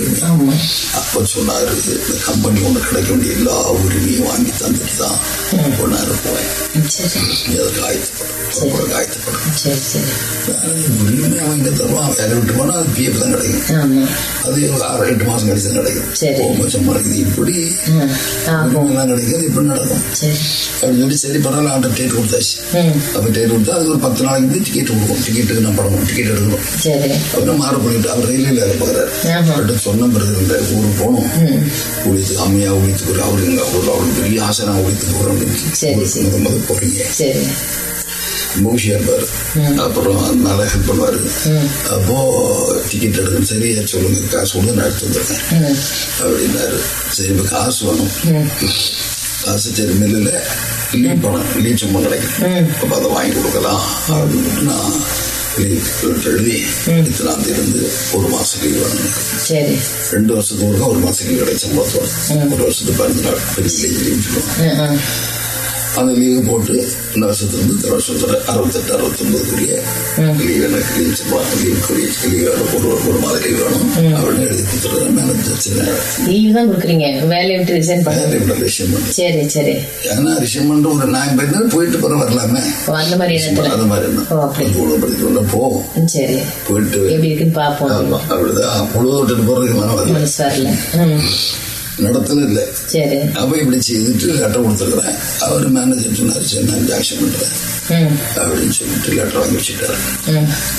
அப்போ சொன்னாரு இந்த கம்பெனி ஒன்று கிடைக்க வேண்டிய எல்லா உரிமையும் வாங்கி தந்துட்டு தான் பொண்ணாரு போவேன் அதுக்கு ஆயத்தப்படும் ஆயத்தப்படும் சரி. சரி. உரிமை அவங்க தருவான் வேலை விட்டு போனா அது பிஎஃப் தான் கிடைக்கும். அது ஆறு எட்டு மாசம் கழிச்சு தான் கிடைக்கும். இருக்குது இப்படி எல்லாம் கிடைக்காது இப்படி நடக்கும். அப்படின்னு சொல்லி சரி பரவாயில்ல ஆண்ட டேட் கொடுத்தாச்சு. அப்போ டேட் கொடுத்தா அதுக்கு ஒரு பத்து நாளைக்கு வந்து டிக்கெட் கொடுக்கும் டிக்கெட்டுக்கு நான் படணும் டிக்கெட் எடுக்கணும். அப்புறம் மாற பண்ணிட்டு அவர் ரயில்வே வேலை பார்க்குறாரு ஆஹா. அவர்கிட்ட சொன்ன பிறகு இந்த ஊருக்கு போகணும். ஊழியத்துக்கு அம்மையா ஊழியத்துக்கு அவரு எங்க ஊரில் அவருக்கு பெரிய ஆசை நான் ஊழியத்துக்கு போகிறோம் அப்படின்னு முதல் போகிறீங்க சரி. மூஷியா இருப்பாரு. அப்புறம் நல்லா ஹெல்ப் பண்ணுவாரு. அப்போ டிக்கெட் எடுக்கணும். சரியா சொல்லுங்க? காசு கொடுத்து நான் எடுத்து வந்துருக்கேன் அப்படின்னாரு. சரி இப்போ காசு வேணும். காசு சரி மில்லில் லீவ் பணம் லீவ் சும்மா கிடைக்கும் அப்போ அதை வாங்கி கொடுக்கலாம் அப்படின்னு நான் எழுதி இத்தனாம் தேதி ஒரு மாசம் லீவ் வேணும் ரெண்டு வருஷத்துக்கு ஒரு மாசம் லீவ் சம்பளத்தோட ஒரு வருஷத்துக்கு பதினஞ்சு நாள் பெரிய லீவ். அந்த லீவு போட்டு இந்த வருஷத்துலேருந்து இந்த வருஷத்துல அறுபத்தெட்டு அறுபத்தொன்பதுக்குரிய லீவ் எனக்கு லீவ் லீவுக்குரிய லீவ் வேணும் ஒரு ஒரு மாதம் லீவ் வேணும். அப்படின்னு எழுதி கொடுத்துருவேன் மேனேஜர் சின்ன லீவ் தான் கொடுக்குறீங்க. வேலையை விட்டு ரிசைன் பண்ண. விஷயம் பண்ணி சரி சரி. ஏன்னா ரிஷம் பண்ணிட்டு ஒரு நான் இப்போ போயிட்டு பிறகு வரலாமே. அந்த மாதிரி அது மாதிரி அப்படி. குடும்பப்படுத்தி போவோம். சரி. போயிட்டு எப்படி இருக்குன்னு பார்ப்போம். அப்படிதான். முழுவதும் போறதுக்கு மனம் வரல. சரி. அப்ப இப்படி செய்துட்டு லெட்டர் கொடுத்துருக்குறேன் அவர் மேனேஜர் சொன்னார் சரி நான் ஜாக்ஷன் பண்றேன். அப்படின்னு சொல்லிட்டு லெட்டர் வாங்கி வச்சுட்டாரு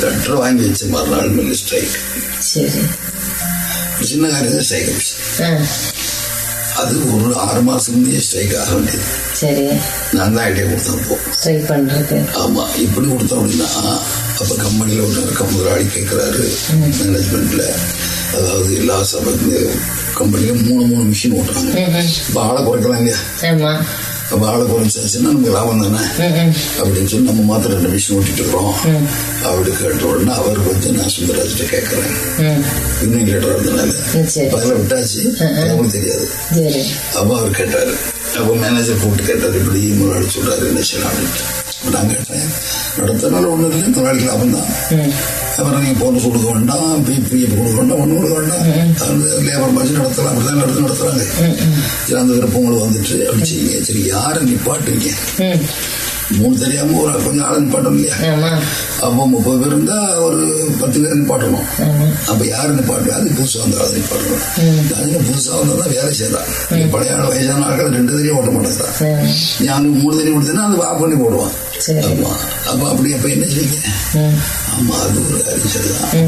லெட்டர் வாங்கி வச்ச மறுநாள் மில்லு ஸ்ட்ரைக் சரி. சின்ன காரியம் ஸ்ட்ரைக் ஆச்சு. ஆ. அது ஒரு ஆறு மாசம் முன்னே ஸ்ட்ரைக் ஆக வேண்டியது. சரி. நான் தான் ஐடியா கொடுத்தேன் அப்போ. ட்ரை பண்றது. ஆமா இப்படி கொடுத்தோம் அப்படின்னா அப்ப ஒரு இருக்க முதலாளி கேட்கிறாரு மேனேஜ்மெண்ட்ல அதாவது எல்லா சபை கம்பெனிலும் மூணு மூணு மிஷின் ஓட்டுறாங்க இப்ப ஆளை ஆமா. அப்ப ஆளை குறைச்சாச்சுன்னா நமக்கு லாபம் தானே? அப்படின்னு சொல்லி நம்ம மாத்திரம் ரெண்டு மிஷின் ஓட்டிட்டு இருக்கிறோம். அப்படி கேட்ட உடனே அவர் வந்து நான் சுந்தராஜ்கிட்ட கேட்கறேன் இன்னும் லெட்டர் இருந்தனால பதில விட்டாச்சு. அவங்களுக்கு தெரியாது. அப்போ அவர் கேட்டாரு. அப்போ மேனேஜர் கூப்பிட்டு கேட்டார் இப்படி முதலாளி சொல்றாரு என்ன செய்யலாம் அப்படின்ட்டு அப்ப நான் கேட்டேன். நடத்தினால ஒன்றும் இல்லை முதலாளி லாபம் தான் நீங்கள் போனஸ் கொடுக்க வேண்டாம் பிபிஎஃப் கொடுக்க வேண்டாம். ஒன்றும் கொடுக்க வேண்டாம் லேபர் மாதிரி நடத்தலாம் அப்படிதான் நடத்து நடத்துறாங்க. அந்த விருப்பம் உங்களுக்கு வந்துட்டு அப்படி செய்யுங்க. சரி யாரை நிப்பாட்டுவீங்க ம். மூணு தெரியாம ஒரு கொஞ்சம் ஆளை நிப்பாட்டணும் இல்லையா அப்போ முப்பது பேர் இருந்தா ஒரு பத்து பேர் நிப்பாட்டணும். அப்ப யாரு நிப்பாட்டு அது புதுசா வந்தா அது நிப்பாட்டணும். அதுக்கு புதுசா வந்தா வேலை செய்யலாம். பழைய வயசான ஆட்கள் ரெண்டு தெரியும் ஓட்ட மாட்டேங்கிறா ஆமா. நீ அவனுக்கு மூணு தெரியும் கொடுத்தீங்கன்னா அது ஆஃப் பண்ணி போடுவான். ஆமா. அப்ப அப்படி அப்ப என்ன செய்யுங்க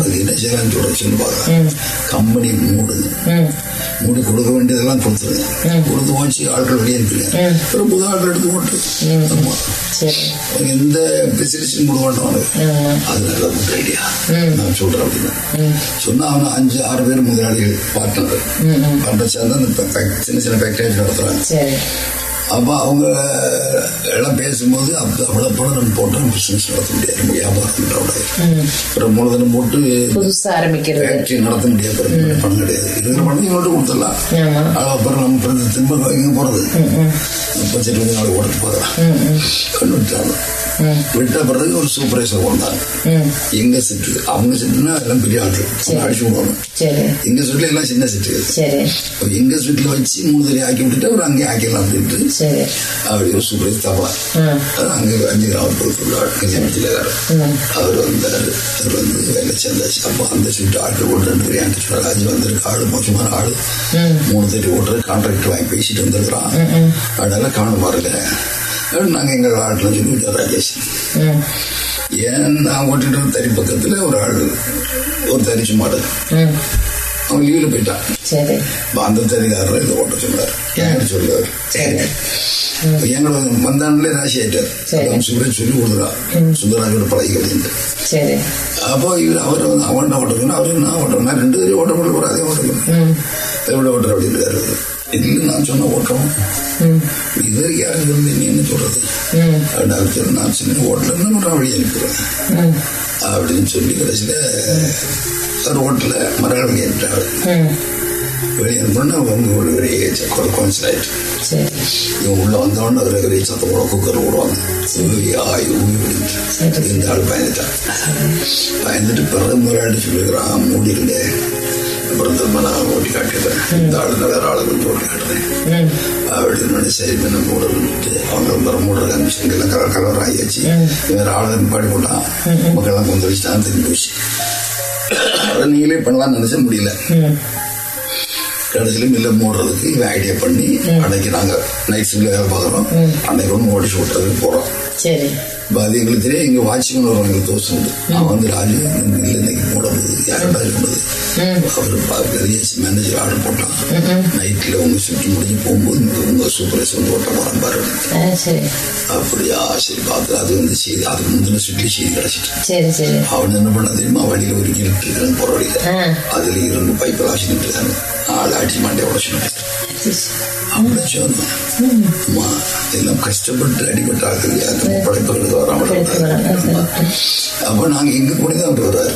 ஒரு என்ன செய்யலாம்னு சொல்ல சொல்லி பார்க்கலாம் கம்பெனி மூடுது மூடி கொடுக்க வேண்டியதெல்லாம் கொடுத்துருங்க கொடுத்து போச்சு ஆட்கள் வெளியே இருக்குங்க அப்புறம் புது ஆட்கள் எடுத்து போட்டு எந்த ஃபெசிலிட்டியும் கொடுக்க ஆமா அது நல்ல குட் ஐடியா நான் சொல்றேன் அப்படின்னா சொன்னா அவன் அஞ்சு ஆறு பேர் முதலாளிகள் பார்ட்னர் பார்ட்னர் சேர்ந்து அந்த சின்ன சின்ன பேக்கேஜ் நடத்துறாங்க அப்ப அவங்க எல்லாம் பேசும்போது அப்ப அவ்வளவு பணம் நம்ம போட்டோம் பிசினஸ் நடத்த முடியாது. நம்ம வியாபாரம் அப்புறம் மூலதனம் போட்டு ஃபேக்டரி நடத்த முடியாது. பணம் கிடையாது இருக்கிற பணம் இவங்கள்ட்ட கொடுத்துடலாம். அப்புறம் நம்ம பிறகு திரும்ப எங்க போறது? சரி கொஞ்ச நாள் ஓட்டு போகலாம் விட்டாங்க விட்ட பிறகு ஒரு சூப்பர்வைசர் வந்தாங்க. எங்க செட்டு அவங்க செட்டுனா எல்லாம் பெரிய ஆட்கள் அடிச்சு விடுவாங்க எங்க செட்ல எல்லாம் சின்ன செட்டு எங்க செட்ல வச்சு மூணு தடவை ஆக்கி விட்டுட்டு அவர் அங்கேயே ஆக்கிடலாம் அப்படின்ட்டு தப்பலாம் ம் அது அங்க அஞ்சு கிராம பொறுப்புள்ள கஞ்சாமத்தில அவர் வந்தாரு. அவர் வந்து வேலை சேர்ந்தாச்சு அப்போ அந்த சீட்டு ஆட்கள் ஓட்டு ரெண்டு பேரும் என்கிட்ட சொன்னாரு. அஜி வந்திருக்கு. ஆளு மோசமான ஆளு. மூணு தட்டி ஓட்டுறது கான்ட்ராக்ட் வாங்கி பேசிட்டு வந்திருக்கிறான். அதனால காணும் பாருங்க. அப்படின்னு நாங்க எங்க ஆட்கள் சொல்லி விட்டார் ராஜேஷ் ஏன் நான் ஓட்டிட்டு தறி பக்கத்துல ஒரு ஆள் ஒரு தறிச்சு மாடு அவன் லீவ்ல போயிட்டான் அந்த தறிக்காரர் இதை ஓட்ட சொன்னார் ஏன் சொல்லுவார் எங்களோட வந்தாண்டிலே ராசி ஆயிட்டார். அவன் சுப்ரேஷ் சொல்லி கொடுக்குறான் சுந்தராஜோட பழகி அப்படின்ட்டு சரி அப்போ இவர் அவர் வந்து அவன்கிட்ட ஓட்டணும் அவரு நான் ஓட்டணும் ரெண்டு பேரும் ஓட்ட போட்டு அதே ஓட்டணும் எப்படி ஓட்டுற அப்படின்றாரு இல்லை நான் சொன்ன ஓட்டம் இது யாரும் இருந்து நீ என்ன சொல்றது அப்படின்னு நான் சொன்ன ஓட்டலன்னு நான் வழி அனுப்புறேன் அப்படின்னு சொல்லி கடைசியில் அவர் ஓட்டல மறுநாள் வெளியே அனுப்பினா அவங்க ஒரு பெரிய கோன்சல் ஆயிட்டு. சரி. இவன் உள்ள வந்தவொடனே அவரை பெரிய சத்தம் போட குக்கர் போடுவாங்க. ஆய் இந்த ஆள் பயந்துட்டான். பயந்துட்டு பிறகு முதலாளி சொல்லிக்கிறான் மூடிருங்க அப்புறம் திரும்ப நான் ஓட்டி காட்டிடுறேன். இந்த ஆளு நான் வேற ஆளு கொஞ்சம் ஓட்டி காட்டுறேன். அப்படின்னு சரி பண்ண மூடன்ட்டு அவங்க ரொம்ப மூடுற மிஷின் எல்லாம் கலர் கலர் ஆகியாச்சு வேற ஆளு பாடி போட்டான். மக்கள்லாம் கொண்டு வச்சுட்டான் திரும்பி போச்சு. அதை நீங்களே பண்ணலாம்னு நினைச்ச முடியல. கடைசியில் மில்ல மூடுறதுக்கு இவன் ஐடியா பண்ணி அன்னைக்கு நாங்க நைட் ஷிஃப்ட்ல வேலை பார்க்குறோம். அன்னைக்கு ஒன்று ஓடிச்சு விட்டுறதுக்கு போறோம். அது எங்களுக்கு தெரியும் எங்க வருவாங்க எங்களுக்கு தோசை உண்டு. அவன் வந்து ராஜு இல்லை இன்னைக்கு போடுறது யாரடா இருந்தது அவர் பா- பெரிய மேனேஜர் ஆர்டர் போட்டான் நைட்டில் உங்க ஷிஃப்ட் முடிஞ்சு போகும்போது உங்க- சூப்பர்வைசர் ஓட்ட போறான் பாரு அப்படியா சரி பார்த்து அது வந்து செய்தி அதுக்கு முந்தின ஷிஃப்ட்ல செய்தி கிடைச்சிட்டு அவன் என்ன பண்ண தெரியுமா வழியில ஒரு கிணட்டு இருக்கிறாங்க போற வழியில. அதுல இரும்பு பைப்பில் ஆசிட்டு இருக்காங்க ஆள் அடிச்சு மாட்டே உடச்சு எல்லாம் கஷ்டப்பட்டு அடிபட்ட ஆட்கள் யாருக்கும் படைப்புகளுக்கு வராமல். அப்போ நாங்க எங்க கூட தான் அவர் வருவார்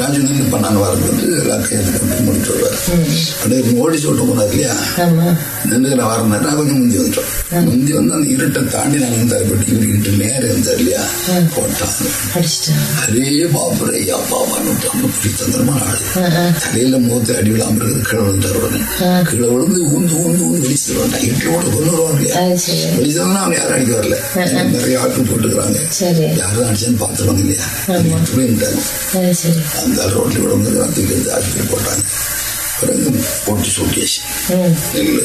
ராஜு இப்ப நாங்க வரது வந்து எல்லாத்தையும் முடிச்சு வருவார் அப்படியே மோடி சொல்லிட்டு போனார் இல்லையா? நின்று நான் வரேன் நான் கொஞ்சம் முந்தி வந்துட்டோம். முந்தி வந்து அந்த இருட்டை தாண்டி நாங்கள் வந்து தரப்பட்டு இவர் இருட்டு நேரம் இருந்தார் இல்லையா? போட்டாங்க. அடிச்சிட்டா? அரே பாபுரே அப்பா வந்துட்டு ரொம்ப புரிய தந்திரமான ஆளு. தலையில முகத்தை அடி விழாம இருக்கிறது கீழே விழுந்தார் உடனே கீழே விழுந்து ஊந்து ஊந்து ஊந்து வெளிச்சு தருவாங்க இருட்டோட கொண்டு வருவாங்க இல்லையா அது சரி. வெளிச்சு தரணும் அவங்க யாரும் அடிக்க வரல. நிறைய ஆட்கள் போட்டுக்கிறாங்க யாரும் அடிச்சான்னு பார்த்துருவாங்க இல்லையா? புரியுட்டாங்க அந்த ரோட்ல விட வந்து வந்து ஆஸ்பத்திரி போட்டாங்க. பிறகு போட்டு சூட்டியாச்சு.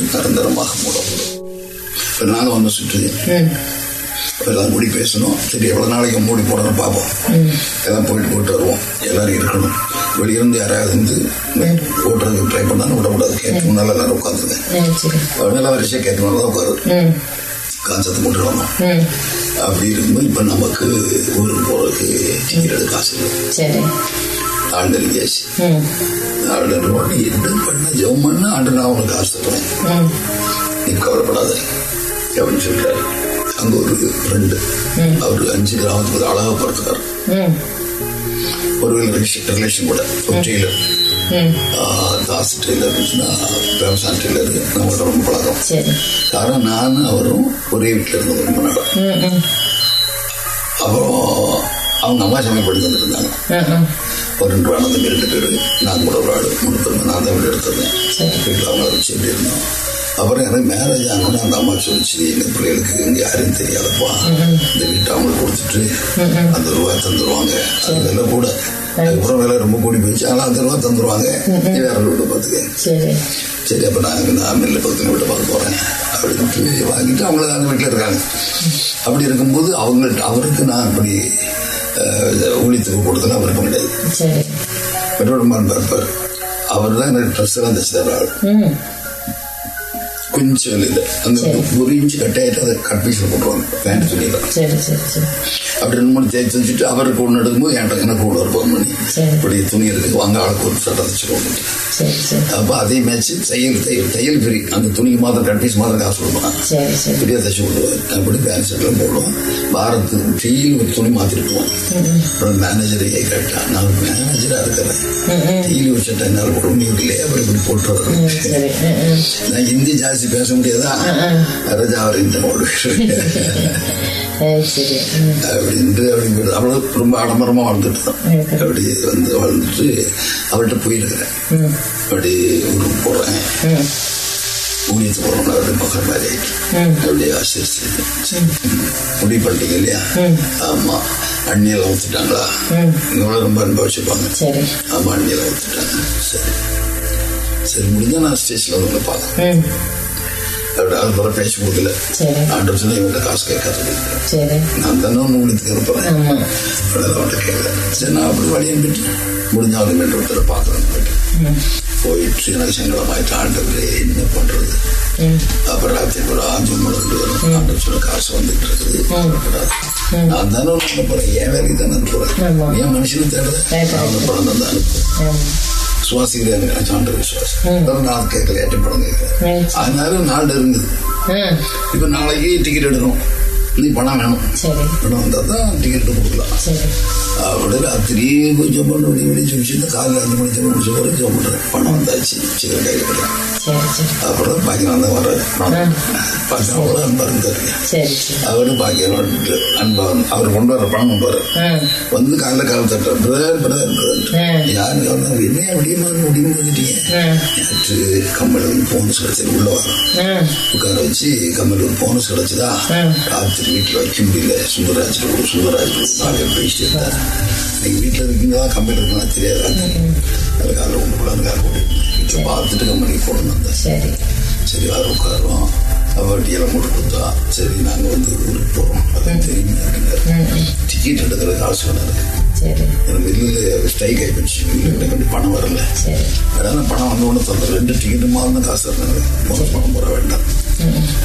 நிரந்தரமாக மூடப்படும் இப்போ நாங்கள் வந்து சுற்றி. ம். எல்லாம் கூடி பேசணும். சரி எவ்வளோ நாளைக்கு மூடி போடணும் பார்ப்போம் எல்லாம் போயிட்டு போயிட்டு வருவோம். எல்லாரும் இருக்கணும். வெளியிருந்து யாராவது வந்து ஓட்டுறதுக்கு ட்ரை பண்ணாலும் விடக்கூடாது. கேட்டு முன்னால் எல்லாரும் அது சரி. அவனால வரிசையாக கேட்டு மேலே தான் உட்காரு. காஞ்சத்தை போட்டு வரணும் ம். அப்படி இருக்கும்போது இப்போ நமக்கு ஊருக்கு போகிறதுக்கு டிக்கெட் காசு இல்லை. நெருங்கியாச்சு ம். ஆள் நெருங்கி என்ன பண்ண ஜெபம் பண்ண ஆண்டு நான் உனக்கு காசு ம். நீ கவலைப்படாத. அப்படின்னு சொல்லிட்டாரு. அங்க ஒரு ஃப்ரெண்டு அவரு அஞ்சு கிராமத்துக்கு அழகா ம். ஒரு ரிலேஷன் கூட. ஒரு டெய்லர் தாஸ் டெய்லர் விவசாய டெய்லர் நம்மளோட ரொம்ப பழக்கம். காரணம் நானும் அவரும் ஒரே வீட்டில் இருந்தோம் ரொம்ப நாளா. ம் ம். அப்புறம் அவங்க அம்மா சமையல் வந்துருந்தாங்க ஒரு ரெண்டு ரூபா தம்பி ரெண்டு பேர் நான் கூட ஒரு ஆள் மூணு பேர் நான் தான் வீடு எடுத்திருந்தேன். வீட்டில் அவங்கள வச்சு இப்படி இருந்தோம்? அப்புறம் எனக்கு மேரேஜ் ஆனோட அந்த அம்மா சொல்லிச்சு எங்க பிள்ளைகளுக்கு இங்கே யாரும் தெரியாதப்பா. இந்த வீட்டை அவங்களுக்கு கொடுத்துட்டு அந்த ரூபா தந்துருவாங்க. அது விலை கூட. அதுக்கப்புறம் விலை ரொம்ப கூடி போயிடுச்சு. ஆனால் அந்த ரூபா தந்துருவாங்க. நீ வேற வீட்டை பார்த்துக்க சரி. அப்போ நான் நான் மில்ல பக்கத்தில் வீட்டை பார்க்க போகிறேன் அப்படின்ட்டு வாங்கிட்டு அவங்கள அந்த வீட்டில் இருக்காங்க. அப்படி இருக்கும்போது அவங்கள்ட்ட அவருக்கு நான் அப்படி ஊழியத்துக்கு கொடுத்தல அவருக்கு கிடையாது. பெட்ரோல்மான் பார்ப்பார் அவர் தான் எனக்கு ட்ரெஸ் எல்லாம் தச்சு தர ஆள் ம். கொஞ்சம் இல்லை அந்த ஒரு இன்ச்சு கட் ஆகிட்டு அதை கட் பீஸில் போட்டுருவாங்க பேண்ட் சரி. அப்படி ரெண்டு மூணு தேய்ச்சி வச்சுட்டு அவருக்கு ஒன்று எடுக்கும்போது என்கிட்ட எனக்கு கூட ஒரு சரி. இப்படி துணி இருக்கு வாங்க ஆளுக்கு ஒரு சட்டை சரி அப்போ அதே மேட்ச் தையல் தையல் தையல் ஃப்ரீ அந்த துணிக்கு மாத்திரம் கட் பீஸ் மாத்திரம் காசு கொடுப்பான் இப்படியே தச்சு விடுவார் அப்படி பேண்ட் ஷர்ட்லாம் போடுவோம். வாரத்துக்கு டெய்லி ஒரு துணி போவோம். அப்புறம் மேனேஜரையே கேட்டான் நான் மேனேஜராக இருக்கிறேன். டெய்லி ஒரு சட்டை என்னால் போட முடியும் இல்லையா அப்படி இப்படி போட்டு நான் ஹிந்தி ஜாஸ்தி பேச முடியாதா? ரஜா அவர் இந்த ம் அப்படின்ட்டு அப்படி அவ்வளோ ரொம்ப ஆடம்பரமாக வாழ்ந்துட்டு தான் அப்படி வந்து வாழ்ந்துட்டு அவர்கிட்ட போயிருக்கிறேன். அப்படி ஊருக்கு போகிறேன் ம். ஊழியத்துக்கு போகிறோம்னா அப்படி பக்கம் மாதிரி. அப்படியே ஆசிரியர் முடிவு பண்ணிட்டீங்க இல்லையா? ஆமாம் அண்ணியெல்லாம் ஊற்றுட்டாங்களா ம். இவங்களும் ரொம்ப அன்பா வச்சுப்பாங்க. சரி. ஆமாம் அண்ணியெல்லாம் ஊற்றுட்டாங்க சரி. சரி முடிஞ்சா நான் ஸ்டேஷனில் வந்து உங்களை பார்க்கறேன். ம் அப்படி அது பிறகு பேச கொடுக்கல சரி ஆண்டு சொல்லி இவங்கள்ட்ட காசு கேட்காது சரி நான் தானே ஊழியத்துக்கு இருப்பேன் அவன்கிட்ட கேட்கல சரி நான் அப்படி வழி அனுப்பிட்டு முடிஞ்ச அவளை ரெண்டு ஒருத்தரை பார்க்குறேன் போயிட்டு போயிட்டு எனக்கு சங்கடமாயிட்டு ஆண்டவரே என்ன பண்ணுறது ம் அப்புறம் ராத்திரி கூட ஆஞ்சு முழுந்து வரும் ஆண்டவர் சொல்ல காசு வந்துட்டு இருக்குது. நான் தானே ஒன்று போறேன் என் வேலைக்கு தானே ஆமா. என் மனுஷனும் தேடுறேன் Right, நான் வந்து பணம் தான் அனுப்புவேன் சுவாசிக்கிறேன் ஆண்டவர் விசுவாசம் நான் கேட்கல Right. அதனால நாள் இருந்தது. இப்போ நாளைக்கு டிக்கெட் எடுக்கணும். நீ பணம் வேணும் பணம் வந்தால் தான் டிக்கெட்டு கொடுக்கலாம் உடனே அப்படியே கொஞ்சம் பண்ண முடிய முடிய சொல்லிட்டு காலையில் அஞ்சு மணிக்கு முடிச்சு போகிற ஜோம் பண்ணுறேன் பணம் வந்தாச்சு சரி கையில் போடுறேன் அப்புறம் பாக்கியம் தான் வர்றாரு பாக்கியம் கூட அன்பா இருந்தாருங்க அவரு பாக்கியம் அன்பவன் அவர் கொண்டு வர பணம் கொண்டு வர வந்து காலையில் கால தட்டுற பிரதர் பிரதர் பிரதர் யாரு கவனம் என்ன அப்படியே முடிவு வந்துட்டீங்க நேற்று போனஸ் கிடைச்சது உள்ள வரோம் உட்கார வச்சு கம்மலுக்கு போனஸ் கிடைச்சதா ராத்திரி வீட்டில் வைக்க முடியல. சுந்தரராஜ் சுந்தரராஜ் நாலு பேசிட்டு இருந்தார் நீங்க வீட்டில் இருக்கீங்களா? கம்பெனி இருக்குங்களா தெரியாது? அதில் காலையில் ஒன்று கூட வீட்டில் பார்த்துட்டு கம்பெனிக்கு போகணும் வந்தேன். சரி. சரி யாரும் உட்காருவோம் வட்டியெல்லாம் போட்டு கொடுத்தா சரி நாங்க வந்து ஊருக்கு போறோம். அது தெரியும் டிக்கெட் எடுக்கிற காசு வேணாரு சரி எனக்கு மில்லில் ஸ்ட்ரைக் ஆகிப்போச்சு மில்லில் வேண்டி பணம் வரல. அதனால பணம் வந்த தந்த ரெண்டு டிக்கெட்டு மாதிரி காசு இருந்தாங்க போனஸ் பணம் போட வேண்டாம்.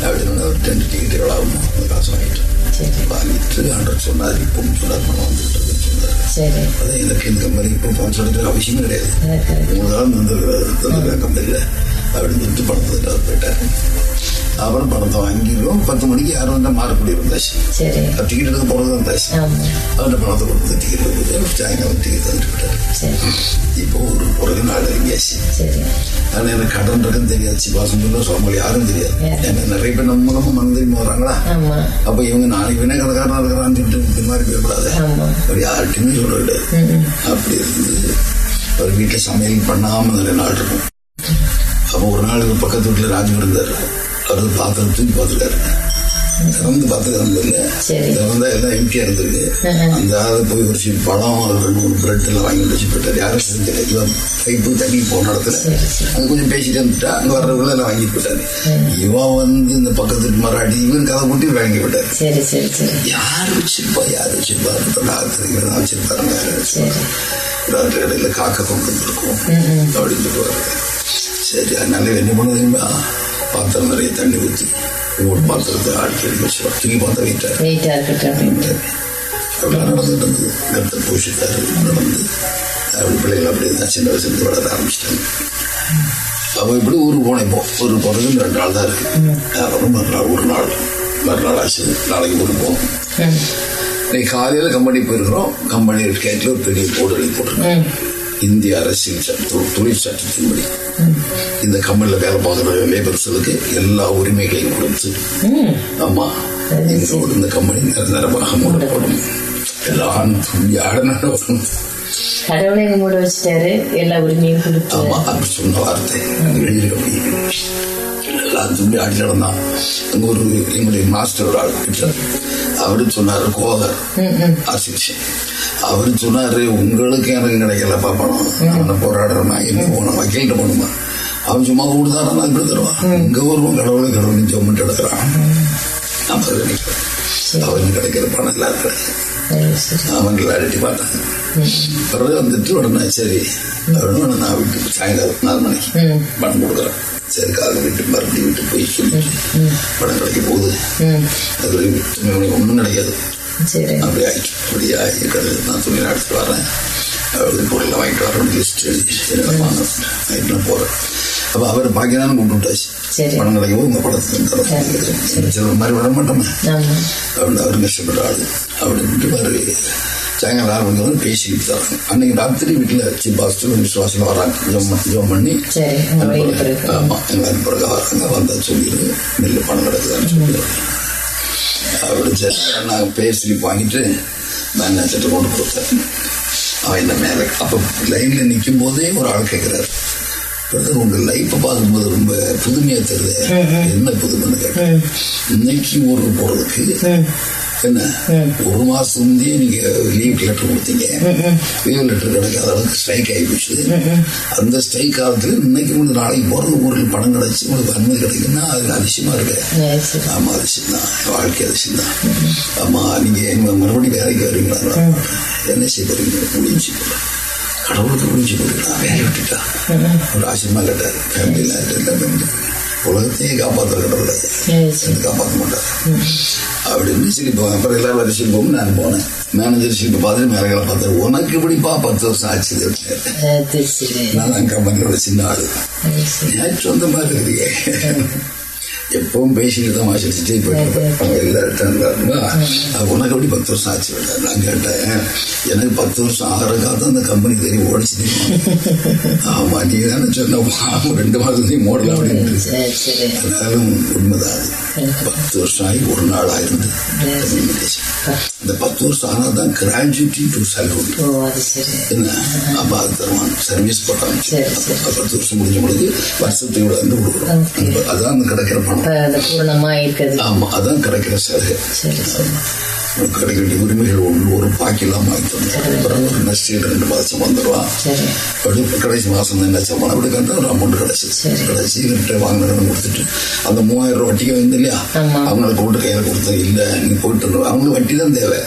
அப்படின்னு ரெண்டு டிக்கெட் எவ்வளோ ஆகும். அந்த காசு வாங்கிட்டு. சரி. வாங்கிட்டு ஆண்டர் சொன்னார். இப்போ சொன்னார் பணம் வந்துட்டு இருக்குன்னு சொன்னார். அதான் எனக்கு இந்த கம்பெனி இப்போ பணம் சொல்லிட்டு அவசியமே கிடையாது. தந்துருக்கிறாரு தந்துருக்காரு கம்பெனியில். அப்படின்னு சொல்லிட்டு பணத்தை தந்துட்டு போயிட்டார். அப்புறம் பணத்தை வாங்கிடுவோம் பத்து மணிக்கு யாரும் வந்தால் மாறக்கூடிய இருந்தாச்சு டிக்கெட் எடுக்க போகிறது இருந்தாச்சு அவர்கிட்ட பணத்தை கொடுத்து டிக்கெட் கொடுத்து சாயங்காலம் டிக்கெட் தந்துட்டு இப்போ ஒரு பிறகு நாள் இறங்கியாச்சு. ஆனால் எனக்கு கடன் இருக்குன்னு தெரியாது. சிவாசம் சொல்ல யாரும் தெரியாது. ஏன்னா நிறைய பேர் நம்ம மூலமா மனம் தெரியுமா வராங்களா ஆமா. அப்போ இவங்க நாளைக்கு வினை கடைக்காரனா இருக்கிறான்னு சொல்லிட்டு இந்த மாதிரி போயிடக்கூடாது அவர் யார்கிட்டயுமே சொல்ல கிடையாது அப்படி இருந்தது. அவர் வீட்டில் சமையல் பண்ணாமல் நிறைய நாள் இருக்கும். அப்போ ஒரு நாள் பக்கத்து வீட்டில் ராஜு இருந்தார். அவர் பாத்திரம் தூக்கி பார்த்துருக்காரு திறந்து பார்த்துக்கிறது இல்லை. திறந்தா எல்லாம் எம்டியா இருந்திருக்கு அந்த ஆளு போய் ஒரு சீட் பழம் ரெண்டு மூணு பிரெட் எல்லாம் வாங்கி வச்சு போயிட்டார். யாரும் இவன் பைப்பு தண்ணி போன இடத்துல. அங்க கொஞ்சம் பேசிட்டு வந்துட்டா. அங்க வர்றவங்க எல்லாம் வாங்கி போயிட்டாரு இவன் வந்து இந்த பக்கத்து மராட்டி இவன் கதை இவர் வாங்கி போயிட்டாரு யார் வச்சிருப்பா? யார் வச்சிருப்பா? டாக்டர் வச்சிருப்பாருங்க சரி. டாக்டர் இடையில காக்க கொண்டு வந்திருக்கும். அப்படின்னு சரி அதனால என்ன பண்ண தெரியுமா? பாத்திரம் நிறைய தண்ணி ஊற்றி ஒரு பாத்திரத்தை அடிக்கடி வச்சு தூக்கி பாத்திரம் வைட்டார் அப்படிலாம் நடந்துட்டு இருந்தது கருத்தை போஷித்தாரு நடந்து அப்படி பிள்ளைகள் அப்படி இருந்தா சின்ன வயசுல வளர ஆரம்பிச்சிட்டாங்க. அவன் இப்படி ஊருக்கு போனேன் இப்போ. ஊருக்கு போனது ரெண்டு நாள் தான் இருக்கு. அப்புறம் மறுநாள் ஒரு நாள். மறுநாள் ஆச்சு. நாளைக்கு ஊருக்கு போகணும் இன்னைக்கு காலையில் கம்பெனி போயிருக்கிறோம். கம்பெனி கேட்டில் ஒரு பெரிய போர்டு எழுதி போட்டிருக்கோம் இந்திய அரசியல் சட்டம் தொழில் சட்டத்தின்படி. இந்த கம்பெனியில வேலை பார்க்குற லேபர்ஸுக்கு எல்லா உரிமைகளையும் கொடுத்து ஆமா எங்களோட இந்த கம்பெனி நிரந்தரமாக மூடப்படும். எல்லாம் துணி ஆடனாட வரும் கடவுளை மூட வச்சுட்டாரு. எல்லா உரிமையும் கொடுத்து. ஆமா அப்படி சொன்ன வார்த்தை. எல்லாம் நடந்தான் அங்க ஒரு எங்களுடைய மாஸ்டர் ஒரு ஆள். அவரு சொன்னாரு கோகர் ஆசிரியர் அவரு சொன்னாரு உங்களுக்கு எனக்கு கிடைக்கலப்பா பணம் அவனை போராடுறமா எங்க போனோம் வக்கீல்கிட்ட போகணுமா? அவன் சும்மா கொடுத்தாரான் நான் இப்படி தருவான் இங்க வருவோம் கடவுளை கடவுளையும் எடுக்கிறான். நம்ம நினைக்கிறோம் கிடைக்கிற பணம் எல்லாரும் சரி அவன் பார்த்தாங்க பிறகு வந்துட்டு உடனே சரி அப்படின்னு நான் வீட்டுக்கு சாயங்காலம் நாலு மணிக்கு பணம் கொடுக்குறேன். சரி காலை வீட்டு மறுபடியும் வீட்டுக்கு போய் சொல்லிட்டு பணம் கிடைக்க போகுது அது வரைக்கும் ஒன்றும் கிடைக்காது அப்படி ஆயிடுச்சு அப்படி ஆகி நான் துணி எடுத்துட்டு வரேன். அப்படி பொருளை வாங்கிட்டு வரேன். லிஸ்ட் எழுதி வாங்க வாங்கிட்டு போகிறேன் அப்போ அவர் பாக்கியதான் கொண்டு விட்டாச்சு. பணம் கிடைக்கும் போது உங்கள் படத்துக்கு மாதிரி வர மாட்டோமே. அப்படின்னு அவர் கஷ்டப்பட்ட ஆளு அப்படின்ட்டு சாயங்காலம் ஆறு மணிக்கு வந்து பேசிக்கிட்டு தராங்க அன்னைக்கு ராத்திரி வீட்டில் பாஸ்டர் விசுவாசம் வராங்க. ஜோம் பண்ணி- ஜோம் பண்ணி சரி உங்க வழியில் பிறகு ஆமா எங்க அன்புறக்க வராங்க. வந்தா சொல்லிடு நெல் பணம் கிடக்குதான்னு சொல்லிடுவாங்க அப்படி சரி நாங்கள் பேர் ஸ்லிப் வாங்கிட்டு மேனேஜர்கிட்ட கொண்டு கொடுத்தேன். அவன் என்ன மேலே அப்போ லைனில் நிற்கும் போதே ஒரு ஆள் கேட்குறாரு பிரதர் உங்க லைஃப்பை பார்க்கும்போது ரொம்ப புதுமையா தெரியுது. என்ன புதுமைன்னு கேட்டேன் இன்னைக்கு ஊருக்கு போறதுக்கு என்ன ஒரு மாசம் முந்தையே நீங்க லீவ் லெட்டர் கொடுத்தீங்க. லீவ் லெட்டர் கிடைக்காத அளவுக்கு ஸ்ட்ரைக் ஆகி போச்சு அந்த ஸ்ட்ரைக் காலத்துல இன்னைக்கு உங்களுக்கு நாளைக்கு போறது ஊரில் பணம் கிடைச்சு உங்களுக்கு அனுமதி கிடைக்குன்னா அது அதிசயமா இருக்கு. ஆமா அதிசயம் தான் வாழ்க்கை அதிசயம் தான் ஆமா நீங்க எங்க மறுபடியும் வேலைக்கு வரீங்களா என்ன செய்ய போறீங்க முடிஞ்சு கடவுளுக்கு முடிஞ்சு போறீங்களா? வேலை விட்டுட்டா. ஒரு ஆச்சரியமா கேட்டார். ஃபேமிலியில் எல்லாமே வந்து உலகத்தையே காப்பாற்ற கடவுளை. காப்பாற்ற மாட்டார் அப்படின்னு சிரிப்போம் அப்புறம் எல்லாரும் வரை சிரிப்போம் நான் போனேன். மேனேஜர் சிரிப்பு பார்த்துட்டு மேலே பார்த்தேன் உனக்கு எப்படிப்பா பத்து வருஷம் ஆச்சு இது?" அது சரி நான் கம்பெனியோட சின்ன ஆளு. நேற்று வந்த மாதிரி இருக்கீங்க எப்பவும் பேசிட்டு தான் வாசிச்சுட்டே போயிட்டு அவங்க உனக்கு எப்படி பத்து வருஷம் ஆச்சு? நான் கேட்டேன். எனக்கு பத்து வருஷம் ஆகிறதுக்காக தான் அந்த கம்பெனி தெரியும் ஓடிச்சு ஆமா நீ தானே சொன்ன ரெண்டு மாதத்தையும் மோடலாம் அப்படின்னு அதனாலும் உண்மைதான் பத்து வருஷம் ஆகி ஒரு நாள் ஆயிருந்து அந்த பத்து வருஷம் ஆனால் தான் கிராஜுவிட்டி டு சல்யூட் என்ன? அப்ப அது தருவான். சர்வீஸ் போட்டாங்க. பத்து வருஷம் முடிஞ்ச பொழுது வருஷத்துக்கு வந்து கொடுக்குறோம். அதான் அந்த கிடைக்கிற பூர்ணமா இருக்குது ஆமா அதான் கிடைக்கிற சரி சரி. உனக்கு கிடைக்க வேண்டிய உரிமைகள் ஒன்று ஒரு பாக்கிலாம் வாங்கி தந்தேன் அப்புறம் ஒரு நஷ்டீடு ரெண்டு மாதம் அப்படி கடைசி மாதம் தான் என்ன சம்பளம் அப்படி கண்டு ஒரு அமௌண்ட் கிடைச்சிது. சரி. கடைசி கிட்ட வாங்கினு கொடுத்துட்டு அந்த மூவாயிரம் ரூபாய் வட்டிக்கு வந்து இல்லையா. அவங்களுக்கு கொண்டு கையில் கொடுத்தேன் இல்லை நீ போயிட்டு. அவங்களுக்கு வட்டி தான் தேவை.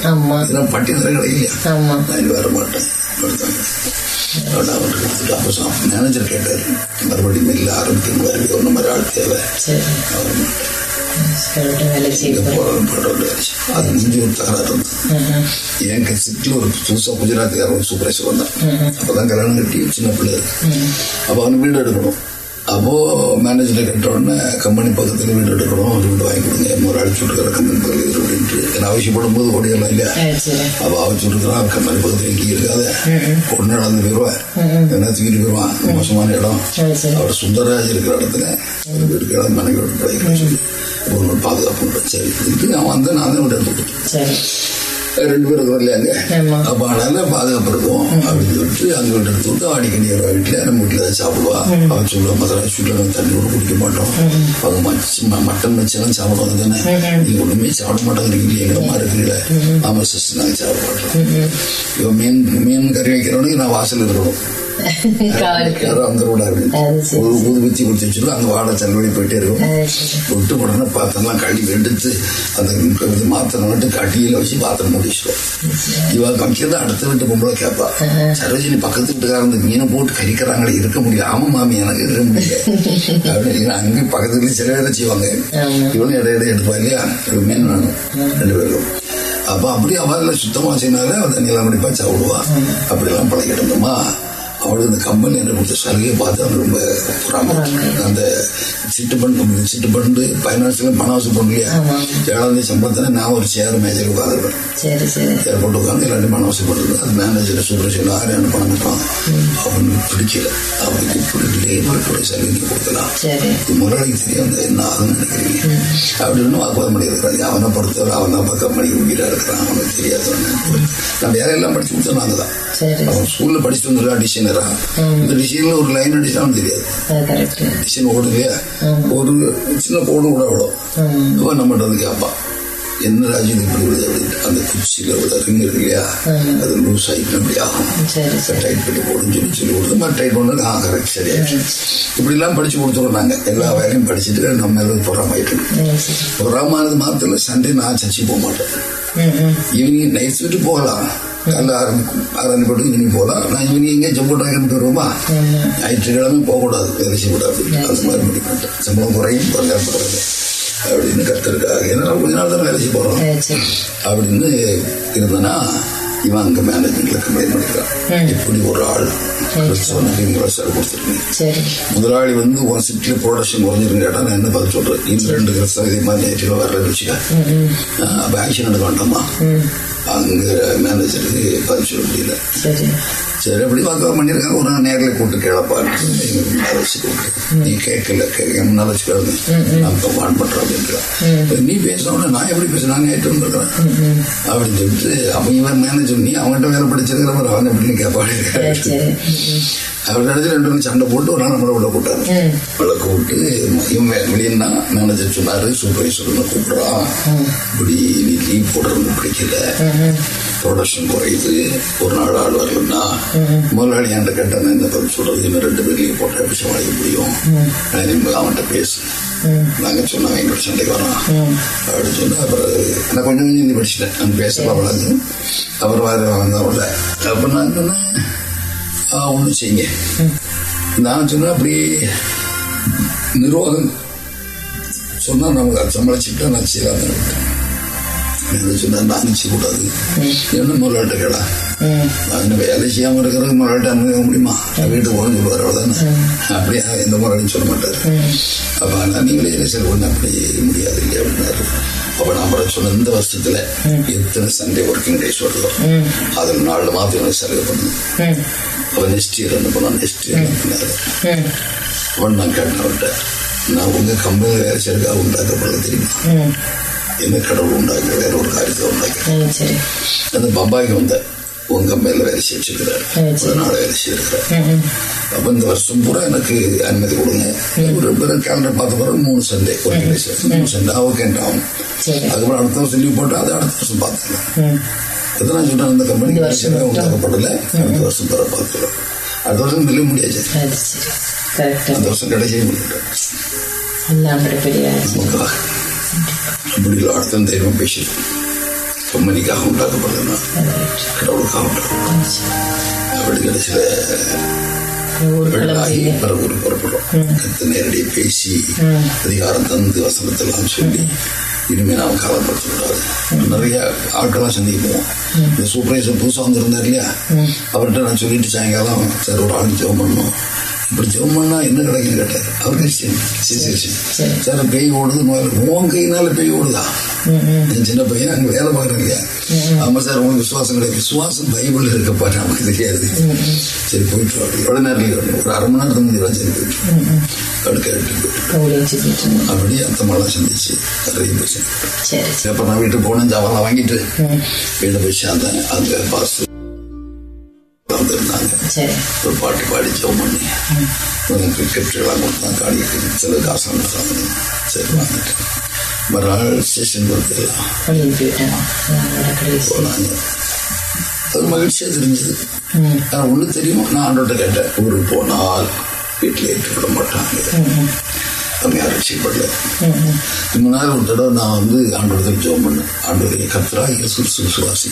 இதெல்லாம் பட்டி தர கிடைக்கலையா? நான் வர மாட்டேன். அவன் மேனேஜர் கேட்டார். மறுபடியும் மில்ல ஆரம்பிக்கணும் வருவி ஒன்று ஆள் தேவை. அது நெஞ்சு ஒரு தகராறு. என் கட்சிக்கு ஒரு புதுசாக குஜராத்துக்காரன் ஒரு சூப்பர்வைசர் வந்தான். அப்பதான் கல்யாணம் கட்டி சின்ன பிள்ளை. அப்போ அவனுக்கு வீடு எடுக்கணும். அப்போ மேனேஜர் கேட்ட உடனே கம்பெனி பக்கத்துல வீடு எடுக்கணும் ஒரு வீடு வாங்கி கொடுங்க. இன்னொரு அடிச்சு விட்டுருக்கிற கம்பெனி பக்கத்தில் அப்படின்ட்டு நான் அவசியப்படும் போது ஓடியெல்லாம் இல்லையா? அப்போ அவச்சு விட்டுருக்கான் கம்பெனி பக்கத்தில் எங்கேயும் இருக்காத. ஒன்று நடந்து போயிடுவேன் என்ன தூக்கிட்டு போயிடுவான் மோசமான இடம். அவர் சுந்தரராஜ் இருக்கிற இடத்துல ஒரு வீட்டுக்கு இடம் சொல்லி ஒரு பாதுகாப்பு. சரி இதுக்கு நான் வந்து நான் தான் சரி. ரெண்டு பேரும் ஆமா. அப்போ அதனால பாதுகாப்பு அப்படின்னு சொல்லிட்டு அங்கே வீட்டு எடுத்து அடிக்கடி ஒரு வீட்டில் நம்ம வீட்டில் ஏதாவது சாப்பிடுவா. அவன் சொல்லுவா வீட்டில் நம்ம தண்ணி கூட குடிக்க மாட்டோம். அவங்க மட்டன் வச்செல்லாம் சாப்பிடுவாங்க தானே. நீங்க ஒன்றுமே சாப்பிட மாட்டேங்கிறீங்க எங்கடமா இருக்கிறீங்கள. ஆமா சிஸ்டர் நாங்கள் சாப்பிட மாட்டோம். இவன் மீன் மீன் கறி வைக்கிறவனுக்கு நான் வாசல் இருக்கணும். காவலுக்கு யாரும் அந்த வாடை செல்வழி போயிட்டே இருக்கும். விட்டு உடனே பாத்திரம்லாம் கழுவி எடுத்து அந்த மாத்திரம் மட்டும் கட்டியில வச்சு பாத்திரம் முடிச்சிடும் இவ வைக்கிறது அடுத்த வீட்டு பொம்பளை கேட்பா சரோஜினி பக்கத்து வீட்டுக்காரன் இந்த மீனை போட்டு கறிக்கிறாங்களே இருக்க முடியல. ஆமா மாமி எனக்கு இருக்க முடியல. அப்படின்னு அங்கே பக்கத்து வீட்டுல சில செய்வாங்க. இவனும் இடைய இடைய எடுப்பா இல்லையா மீன் வேணும். ரெண்டு பேரும் அப்ப அப்படி அவள சுத்தமா செய்யினால அவன் தண்ணியெல்லாம் குடிப்பா சாப்பிடுவா. அப்படியெல்லாம் பழகிட்டோம்மா அவளுக்கு இந்த கம்பெனி என்ன கொடுத்த சலுகையை பார்த்து அவன் ரொம்ப பொறாமை. அந்த சிட்டு பண்டு சிட்டு பண்டு பைனான்ஸ்ல பணம் வசூல் பண்ணு. ஏழாம் தேதி சம்பளத்தில் நான் ஒரு சேர் மேஜர் உட்காந்துருப்பேன் சரி போட்டு உட்காந்து எல்லாரும் பணம் வசூல் பண்ணுறது அது மேனேஜர் சூப்பர் யாரும் என்ன பணம் கட்டுவாங்க அவனுக்கு பிடிக்கல. அவனுக்கு பிடிக்கல இவருக்கு சலுகை கொடுக்கலாம் சரி. இது முதலாளிக்கு தெரியும் என்ன ஆகுதுன்னு நினைக்கிறீங்க அப்படின்னு வாக்குவாதம் பண்ணியிருக்கிறாங்க அவனை பொறுத்தவரை அவன் தான் பக்கம் படிக்க உயிராக இருக்கிறான். அவனுக்கு தெரியாதவன். நான் வேற எல்லாம் படிச்சு கொடுத்தோம் நாங்கள் தான் அவன் ஸ்கூல்ல படிச்சுட்டு வந்துருக்கான் டிசைனரா இந்த டிசைன்ல ஒரு லைன் அடிச்சாலும் தெரியாது. டிசைன் ஓடுது இல்லையா ஒரு சின்ன கோடு கூட அவ்வளோ. வந்து கேட்பான். என்ன ராஜ்யம் இப்படி அப்படின்ட்டு அந்த குச்சியில விட ரிங் இருக்கு இல்லையா அது லூஸ் ஆகிட்டு அப்படி ஆகும் டைட் பண்ணி போடுன்னு சொல்லி சொல்லி கொடுத்து மாதிரி டைட் பண்ணது ஆ கரெக்ட் சரியாச்சு இப்படிலாம் படிச்சு கொடுத்துருவோம் நாங்கள் எல்லா வேலையும் படிச்சுட்டு நம்ம மேலே பொறாமாயிட்டு பொறாமானது மாத்திரம் சண்டே நான் சர்ச்சைக்கு போக மாட்டேன். ஈவினிங் நைட் விட்டு போகலாம். காலைல ஆறு ஆறு போட்டு ஈவினிங் போகலாம். நான் ஈவினிங் எங்கே ஜம்பு ட்ராகன் போயிடுவோமா ஞாயிற்றுக்கிழமை போகக்கூடாது வேலை செய்யக்கூடாது. அது மாதிரி பண்ணிட்டேன் சம்பளம் குறையும் குறையப்படுறது அப்படின்னு கற்றுருக்காங்க ஏன்னா கொஞ்ச நாள் தான் வேலை செய்ய போகிறோம் சரி சரி. அப்படின்னு இருந்தனா இவன் அங்கே மேனேஜ்மெண்ட்ல கம்ப்ளைண்ட் பண்ணிருக்கான் இப்படி ஒரு ஆள். முதலாளி வந்து உன் ஷிஃப்ட்ல ப்ரொடக்ஷன் குறைஞ்சிருக்கு கேட்டா நான் என்ன பதில் சொல்றேன் இந்த ரெண்டு கிறிஸ்தவ இதே மாதிரி நேற்றில் வர்ற வச்சுக்க. அப்போ ஆக்ஷன் எடுக்க வேண்டாமா? அங்க மேனேஜருக்கு பதில் சொல்ல முடியல. சரி அப்படி வாக்குவாதம் பண்ணியிருக்காங்க. ஒரு நாள் நேரில் கேளப்பான்னு எங்க முன்னால வச்சு கூப்பிட்டு நீ கேட்கல கேட்க முன்னால வச்சு கேளுங்க நான் இப்போ வான் அப்படின்றான் நீ பேசணும் நான் எப்படி பேசுறேன்? நான் நேற்று வந்துருக்கிறேன் அப்படின்னு சொல்லிட்டு அப்ப இவன் மேனேஜர் நீ அவன்கிட்ட வேலை படிச்சிருக்கிற அவன் எப்படின்னு கேட்பாடு சரி சரி. ம், அவர் நினைச்சு ரெண்டு பேரும் சண்டை போட்டு ஒரு நாள் நம்மளை உள்ள கூட்டாரு உள்ள கூப்பிட்டு இவன் வெளியன்னா மேனேஜர் சொன்னாரு சூப்பர்வைசர் கூப்பிடுறான். இப்படி நீ லீவ் போடுறது பிடிக்கல ப்ரொடக்ஷன் குறையுது ஒரு நாள் ஆள் வரலன்னா முதலாளி என்கிட்ட கேட்டாங்க என்ன பதில் சொல்றது? இன்னும் ரெண்டு பேர்லையும் போட்டு எப்படி சமாளிக்க முடியும். அவன்கிட்ட பேசு நாங்க சொன்னாங்க எங்களுக்கு சண்டைக்கு வரோம் அப்படின்னு சொன்னா அப்புறம் நான் கொஞ்சம் கொஞ்சம் ஹிந்தி படிச்சுட்டேன். நான் பேசலாம் அப்புறம் வேற வந்தேன் உள்ள அப்புறம் நான் சொன்னேன் ஒன்றும் செய்யுங்க. நான் சொன்னேன் அப்படி நிர்வாகம் சொன்னா நமக்கு அதை சமாளிச்சுக்கிட்டா நான் செய்யலாம் சொன்னா நான் செய்யக்கூடாது என்ன முதலாட்ட கேடா நான் வேலை செய்யாம இருக்கிறது முதலாட்ட அனுபவிக்க முடியுமா வீட்டுக்கு போகணும்னு சொல்லுவார் அவ்வளவுதானே அப்படியே எந்த முதலாளியும் சொல்ல மாட்டாரு அப்ப ஆனா நீங்களே இல்லை சார் ஒண்ணு அப்படி முடியாது இல்லையா அப்படின்னாரு அப்ப நான் அப்புறம் சொன்ன இந்த வருஷத்துல எத்தனை சண்டே ஒர்க்கிங் டேஸ் வருதோ அதில் நாலு மாதம் எனக்கு செலவு பண்ணுது ம் நெக்ஸ்ட் இயர் என்ன பண்ணான் நெக்ஸ்ட் இயர் என்ன பண்ணாரு ம் அவன் நான் கேட்டேன் அவன்கிட்ட நான் உங்க கம்பெனியில் வேலை செய்யறதுக்காக உண்டாக்கப்படல தெரியுமா என்ன கடவுள் உண்டாக்க வேற ஒரு காரியத்தை உண்டாக்க அந்த பம்பாய்க்கு வந்தேன் உங்க மேல வேலை சரி. ஒரு நாள் வேலை செய்யிருக்கிறார். அப்ப இந்த வருஷம் பூரா எனக்கு அனுமதி கொடுங்க. ஒரு பிறகு கேலண்டர் பார்த்த பிறகு மூணு சண்டே. ஒரு மூணு சண்டே. ஓகேன்ட்டாகும் சரி. அதுக்கப்புறம் அடுத்த வருஷம் லீவ் போட்டு அதை அடுத்த வருஷம் பார்த்துக்கலாம். ம். அதுதான் சொல்றேன் அந்த கம்பெனி இந்த வருஷம். உண்டாக்கப்படல அடுத்த வருஷம் பிற பார்த்துக்கலாம். அடுத்த வருஷம் தெரிய முடியாது. அந்த வருஷம் கிடைச்சே முடியும் இல்லை அடுத்த தெய்வம் பேசிடும் கம்பெனிக்காக உண்டாக்கப்படலன்னா கடவுளுக்காக உண்டாக்கப்படும் அப்படி பிறகு ஊருக்கு புறப்படும் கத்து நேரடியாக பேசி அதிகாரம் தந்து வசனத்தெல்லாம் சொல்லி இனிமே நாம் காலப்படுத்த கூடாது நிறைய ஆட்கள்லாம் சந்திக்க போவோம் இந்த சூப்பர்வைசர் புதுசாக வந்திருந்தார் இல்லையா? அவர்கிட்ட நான் சொல்லிட்டு சாயங்காலம் சார் ஒரு ஆள் ஜெபம் பண்ணோம் இப்படி ஜெபம் பண்ணா என்ன கிடைக்கும் கேட்டார் அவர் கிறிஸ்டியன் சிசிஎஸ்சி சரி. சார் பேய் ஓடுது உன் கையினால பேய் ஓடுதா? என் சின்ன பையன் அங்கே வேலை பார்க்குறேன் இல்லையா ஆமாம் சார் உங்களுக்கு விசுவாசம் கிடையாது. விசுவாசம் பைபிள் இருக்கப்பா நமக்கு தெரியாது. சரி போயிட்டு வா. எவ்வளோ நேரம் ஒரு அரை மணி நேரத்துக்கு முந்தைய சரி போயிட்டு இருந்தோம். அப்படியே அந்த மாதிரிலாம் சந்திச்சு. நிறைய போய் சேர்ந்தேன். சரி. சரி அப்போ நான் வீட்டுக்கு போனேன் ஜாவெல்லாம் வாங்கிட்டு. வீட்டில் போய் சேர்ந்தேன். அங்கே பாஸ் வந்திருந்தாங்க ஒரு பாட்டு பாடி ஜெபம் பண்ணி கிரிக்கெட் எல்லாம் கொடுத்தான் காடிக்கு சில காசு கொடுத்தாங்க சரி வாங்கிட்டேன் மறுநாள் ஸ்டேஷன் கடைசி. போனாங்க. அது மகிழ்ச்சியாக தெரிஞ்சது. ஆனால் ஒன்று தெரியும்? நான் ஆண்டோட்ட கேட்டேன். ஊருக்கு போனால் வீட்டில் ஏற்றுக்கொள்ள மாட்டாங்க. நம்ம யாரும் ரசிக்கப்படல முன்னாள் ஒரு தடவை நான் வந்து ஆண்டு ஜோம் பண்ணேன். ஆண்டோடைய கத்ரா இயேசு சுவாசி.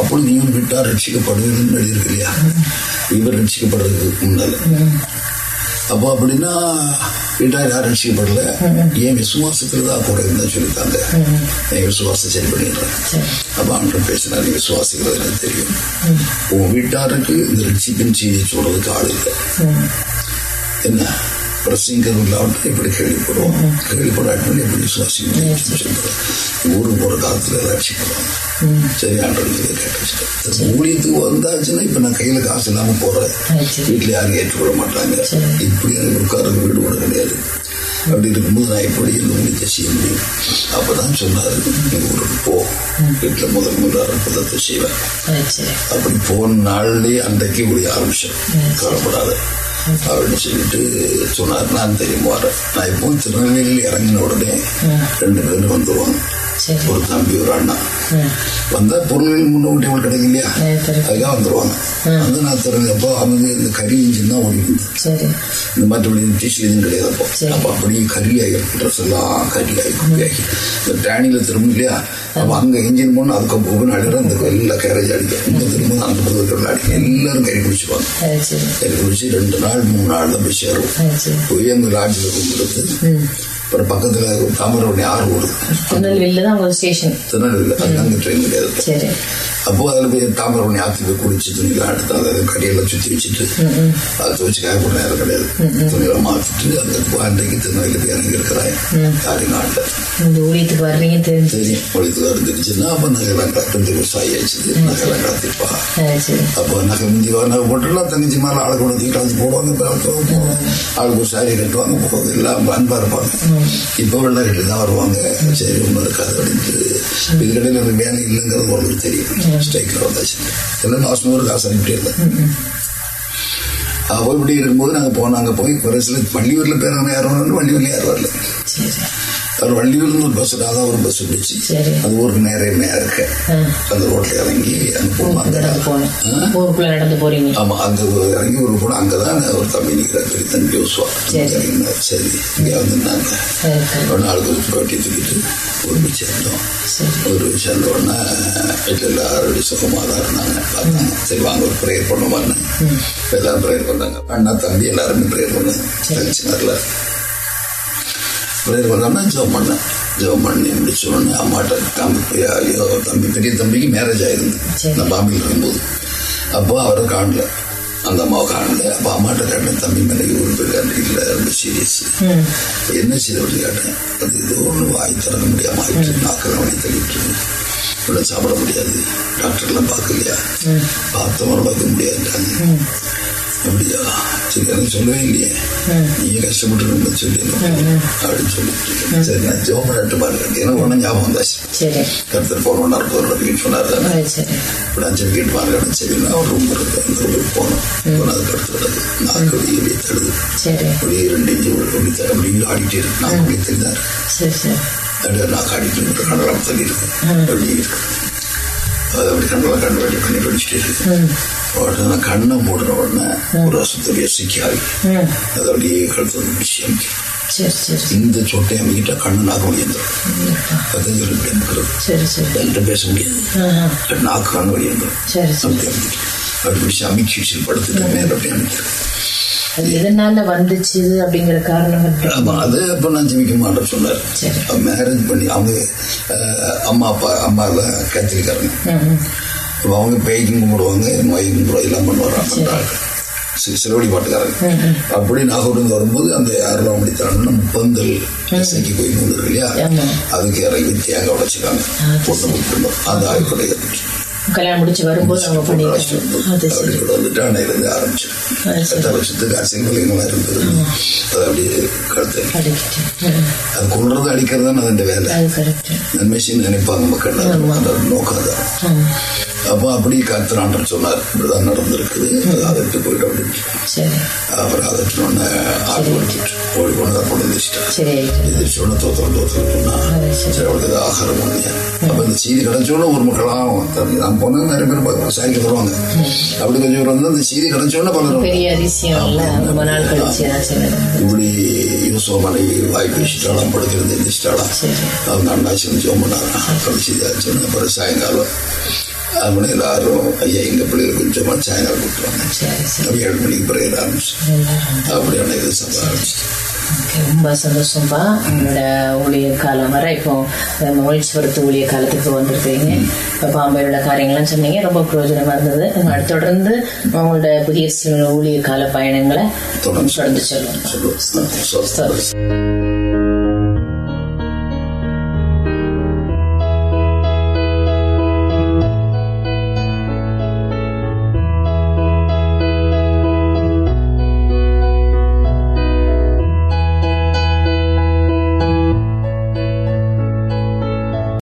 அப்பொழுது நீயும் விட்டார் ரட்சிக்கப்படுவீர்கள் எழுதியிருக்கு இல்லையா இவர் ரட்சிக்கப்படுறதுக்கு முன்னால. அப்போ அப்படின்னா வீட்டார் யாரும் ரட்சிக்கப்படல. ஏன் விசுவாசத்துல தான் குறையுதுன்னு சொல்லியிருக்காங்க? என் விசுவாசம் சரி பண்ணிடுறேன். அப்போ ஆண்டர் பேசினா நீ விசுவாசிக்கிறது எனக்கு தெரியும். உன் வீட்டாருக்கு இந்த ரட்சிப்பின் செய்தியை சொல்றதுக்கு ஆள் இல்லை. என்ன? பிரசிங்கர் இல்லாமல் எப்படி கேள்விப்படுவோம் கேள்விப்படாட்டி எப்படி விசுவாசிக்கணும் ஊருக்கு போகிற காலத்தில் ரட்சிப்படுவாங்க சரி ஆண்டர் கேட்டு ஊழியத்துக்கு வந்தாச்சுன்னா இப்போ நான் கையில் காசு இல்லாமல் போகிறேன் சரி. வீட்டில் யாரும் ஏற்றுக்கொள்ள மாட்டாங்க. இப்படி எனக்கு உட்கார்றது வீடு கூட கிடையாது. அப்படி இருக்கும்போது நான் எப்படி இந்த ஊழியத்தை செய்ய முடியும்? அப்பதான் சொன்னாரு நீ ஊருக்கு போ. வீட்டில் முதல் முதல் அற்புதத்தை செய்வேன். அப்படி போன நாள்லயே அன்றைக்கு ஊழிய ஆரம்பிச்சேன். கவலைப்படாத. அப்படின்னு சொல்லிட்டு சொன்னார் நான் தெரியும் வரேன் நான் இப்போ திருநெல்வேலியில் இறங்கின உடனே ரெண்டு பேரும் வந்துருவாங்க சரி ஒரு தம்பி ஒரு அண்ணா. வந்தா பொருள்கள் முன்னோட்டிகள் கிடைக்கும் இல்லையா. அதுக்காக வந்துருவாங்க. வந்து நான் தெரிஞ்சப்போ அவங்க இந்த கறி இன்ஜின் தான் ஓடிட்டு இந்த மற்றபடி டீச்சர் எதுவும் கிடையாது அப்போ. அப்போ அப்படியே கரியாகி ட்ரெஸ் எல்லாம் கரியாகி குப்பியாகி இந்த டேனியில் திரும்ப இல்லையா அப்போ அங்கே இன்ஜின் போனால் அதுக்கு போகணும் அடிக்கிற அந்த எல்லா கேரேஜ் அடிக்கும். இங்கே திரும்ப அந்த பக்கத்தில் அடிக்கும். எல்லாரும் கறி சரி. கறி குடிச்சு ரெண்டு நாள் மூணு நாள் தான் போய் சேரும். சரி சரி. போய் அங்கே லாட்ஜில் கும்பிடுறது. அப்புறம் பக்கத்தில் தாமிரபரணி ஆறு ஓடுது திருநெல்வேலியில் தான் உங்கள் ஸ்டேஷன் திருநெல்வேலி அது அங்கே ட்ரெயின் கிடையாது. சரி. அப்போ அதில் போய் தாமிரபரணி ஆற்றி போய் குடிச்சு துணிலாம் எடுத்து அதை கடையெல்லாம் சுற்றி வச்சுட்டு அதை துவச்சு காய போட நேரம் கிடையாது. துணியெல்லாம் மாற்றிட்டு அந்த அன்றைக்கு திருநெல்வேலி இறங்கி இருக்கிறாங்க யாரையும் நாட்டில் இந்த ஊழியத்துக்கு வர்றீங்க தெரியும் ஒழித்து வந்துருச்சுன்னா அப்போ கட்டு விவசாயி ஆயிடுச்சு சரி சரி. அப்போ நகை வர நகை போட்டுலாம் தங்கச்சி மேலே ஆளை கொண்டு வந்து கலந்து போடுவாங்க ஆளுக்கு ஒரு சாரி கட்டுவாங்க போவாங்க எல்லாம் அன்பாக இருப்பாங்க. இப்போ ரெண்டு தான் வருவாங்க. சரி ஒன்றும் இருக்காது அப்படின்ட்டு. இது கடையில் எனக்கு வேலை இல்லைங்கிறது உங்களுக்கு தெரியும். ஸ்ட்ரைக்கில் வந்தாச்சு. எல்லாம் மாதம் ஒரு காசு அனுப்பிட்டே இருந்தேன் அப்போ இப்படி இருக்கும்போது நாங்கள் போனோம் அங்கே போய் கடைசியில் வள்ளியூரில் பேர் யாரும் வரல வள்ளியூரில் யாரும் வரல. அவர் வள்ளியூர்லேருந்து ஒரு பஸ் அதான் ஒரு பஸ் பிடிச்சி சரி. அது ஊருக்கு நேரே நேரம் இருக்க. அந்த ரோட்டில் இறங்கி அங்கே போறீங்க. ஆமா இறங்கி ஒரு கூட அங்கதான் ஒரு தம்பி நிற்கிறார் பெரிய தம்பி யோசுவா சரி. இங்கே வந்துருந்தாங்க. ஒரு நாளுக்கு ஒரு கட்டி தூக்கிட்டு ஒரு சேர்ந்தோம். சரி. ஒரு சேர்ந்த உடனே வீட்டில் எல்லாரும் சுகமாக தான் இருந்தாங்க. பார்த்தாங்க. சரி வாங்க ஒரு ப்ரேயர் பண்ணுவாங்க எல்லாரும் ப்ரேயர் பண்ணாங்க அண்ணா தம்பி எல்லாருமே ப்ரேயர் பண்ணாங்க தங்கச்சினார்ல ப்ரேயர் பண்ணாம ஜெபம் பண்ணேன். ஜெபம் பண்ணி முடிச்ச உடனே அம்மாட்ட தம்பி தம்பி பெரிய தம்பிக்கு மேரேஜ் ஆயிருந்து. நான் பாம்பேல இருக்கும்போது. அப்போ அவரை காணல. அந்த அம்மாவை காணல. அப்போ அம்மாட்ட கேட்டேன் தம்பி மேலே ஊர் போயிருக்காரு இல்லை ரொம்ப சீரியஸ் என்ன செய்த அப்படி கேட்டேன். அது இது ஒன்று வாய் திறக்க முடியாம ஆயிட்டு நாக்கெல்லாம் வழி தள்ளிட்டு இருக்கு. இவ்வளோ சாப்பிட முடியாது. டாக்டர்லாம் பார்க்கலையா? பார்த்தவரை பார்க்க முடியாதுட்டாங்க அப்படியா சரி எனக்கு சொல்லவே இல்லையே நீங்க கஷ்டப்பட்டு சொல்லி அப்படின்னு சொல்லிட்டு. சரி நான் ஜோம் பண்ணிட்டு பாருங்க. எனக்கு ஒன்றும் ஞாபகம் வந்தாச்சு. சரி. கருத்தர் போன ஒன்றா இருக்கும் அப்படின்னு சொன்னார். இப்படி அஞ்சு கேட்டு பாருங்க சரி நான் ரூம் இருக்கு. அந்த ரூமுக்கு போனோம். போனதுக்கு அடுத்து நாக்கு வெளியே வெளியே தடுது சரி. அப்படியே ரெண்டு இன்ச்சு அப்படி த- அப்படி ஆடிட்டே இருக்கு. நான் அப்படியே தெரிந்தார் சரி சரி. அப்படியே நான் இருக்கு கண்ணெல்லாம் தள்ளி இருக்கு அப்படியே இருக்கு. அது அப்படி கண்ணெல்லாம் கண்டு வழி பண்ணி படிச்சுட்டே இருக்கு உடனே கண்ணை போடுற உடனே ஒரு அசுத்தரிய சிக்கி ஆகி ம் அது அப்படியே கழுத்து பிடிச்சி அமைக்கி சரி சரி. இந்த சொட்டை அமைக்கிட்டா கண்ணு நாக்க முடியாது. சரி என்கிட்ட பேச முடியாது. நாக்கு கண்ணு வழி வந்துடும் அப்படி அமைக்கிட்டு. அப்படி பிடிச்சி அமைக்கி வச்சு படுத்துட்டு மேலே அப்படி அமைக்கிறது அது எதனால வந்துச்சு அப்படிங்கிற காரணம் ஆமா அது அப்ப நான் ஜெபிக்க மாட்டேன் சொன்னார். மேரேஜ் பண்ணி அவங்க அம்மா அப்பா அம்மா கத்திரிக்காரங்க. அப்ப அவங்க பேய்க்கும் கும்பிடுவாங்க கும்பிடுவாங்க எல்லாம் பண்ணுவாங்க சிறுவடி பாட்டுக்காரங்க அப்படி நாகூர்ந்து வரும்போது அந்த அப்படி தரணும்னா முப்பந்தல் இசைக்கு போய் நூல் இல்லையா. அதுக்கு இறங்கி தேங்காய் உடைச்சிருக்காங்க. பொண்ணு விட்டுருந்தோம். அந்த ஆய்வுடைய கல்யாணம் முடிச்சு வரும்போது அவங்க அப்படி கூட வந்துட்டு அன்னையிலிருந்து ஆரம்பிச்சு. எட்டாம் வருஷத்துக்கு அசிங்கலிங்கமா இருந்தது. அது. அது கொள்றது அடிக்கிறது தான் அதன் வேலை. நினைப்பாங்க மக்கள். நோக்கம் தான். அப்போ அப்படி கத்துறான்னு சொன்னார். இப்படிதான் நடந்திருக்குது. அது அதட்டு போயிட்டு அப்படின்னு அப்புறம் அதட்டுனோடனே ஆள் ஓடிட்டு ஓடி போனதை கொண்டு வந்துச்சுட்டேன் எதிர்ச்சோட சரி. அவளுக்கு ஆகாரம் அப்போ இந்த செய்தி கிடைச்சோட ஒரு மக்களாம் நான் போனால் நிறைய பேர் விசாரிக்க வருவாங்க அப்படி கொஞ்சம் பேர் வந்து அந்த செய்தி கிடைச்சோட பலரும். இப்படி யூசோ மனைவி வாய் பேசிட்டாலாம் படுக்கிறது எந்திரிச்சிட்டாலாம். அவங்க அண்ணாச்சி வந்து ஜோம் பண்ணாங்க அப்புறம் சாயங்காலம். மணி எல்லாரும் ஐயா எங்க பிள்ளைகள் கொஞ்சம் சாயங்காலம் சரி அப்படி ஏழு மணிக்கு பிறகு ஆரம்பிச்சு எல்லாரும் அப்படியான இது சம்பவம் ஆரம்பிச்சு ரொம்ப சந்தோஷம்பா. உங்களோட ஊழிய காலம் வர இப்போ மகிழ்ச்சிபுரத்து ஊழிய காலத்துக்கு வந்திருக்கீங்க. இப்போ பாம்பேயோட காரியங்கள்லாம் சொன்னீங்க. ரொம்ப பிரயோஜனமா இருந்தது. உங்க தொடர்ந்து உங்களோட புதிய ஊழிய கால பயணங்களை தொடர்ந்து சொல்லுவோம்.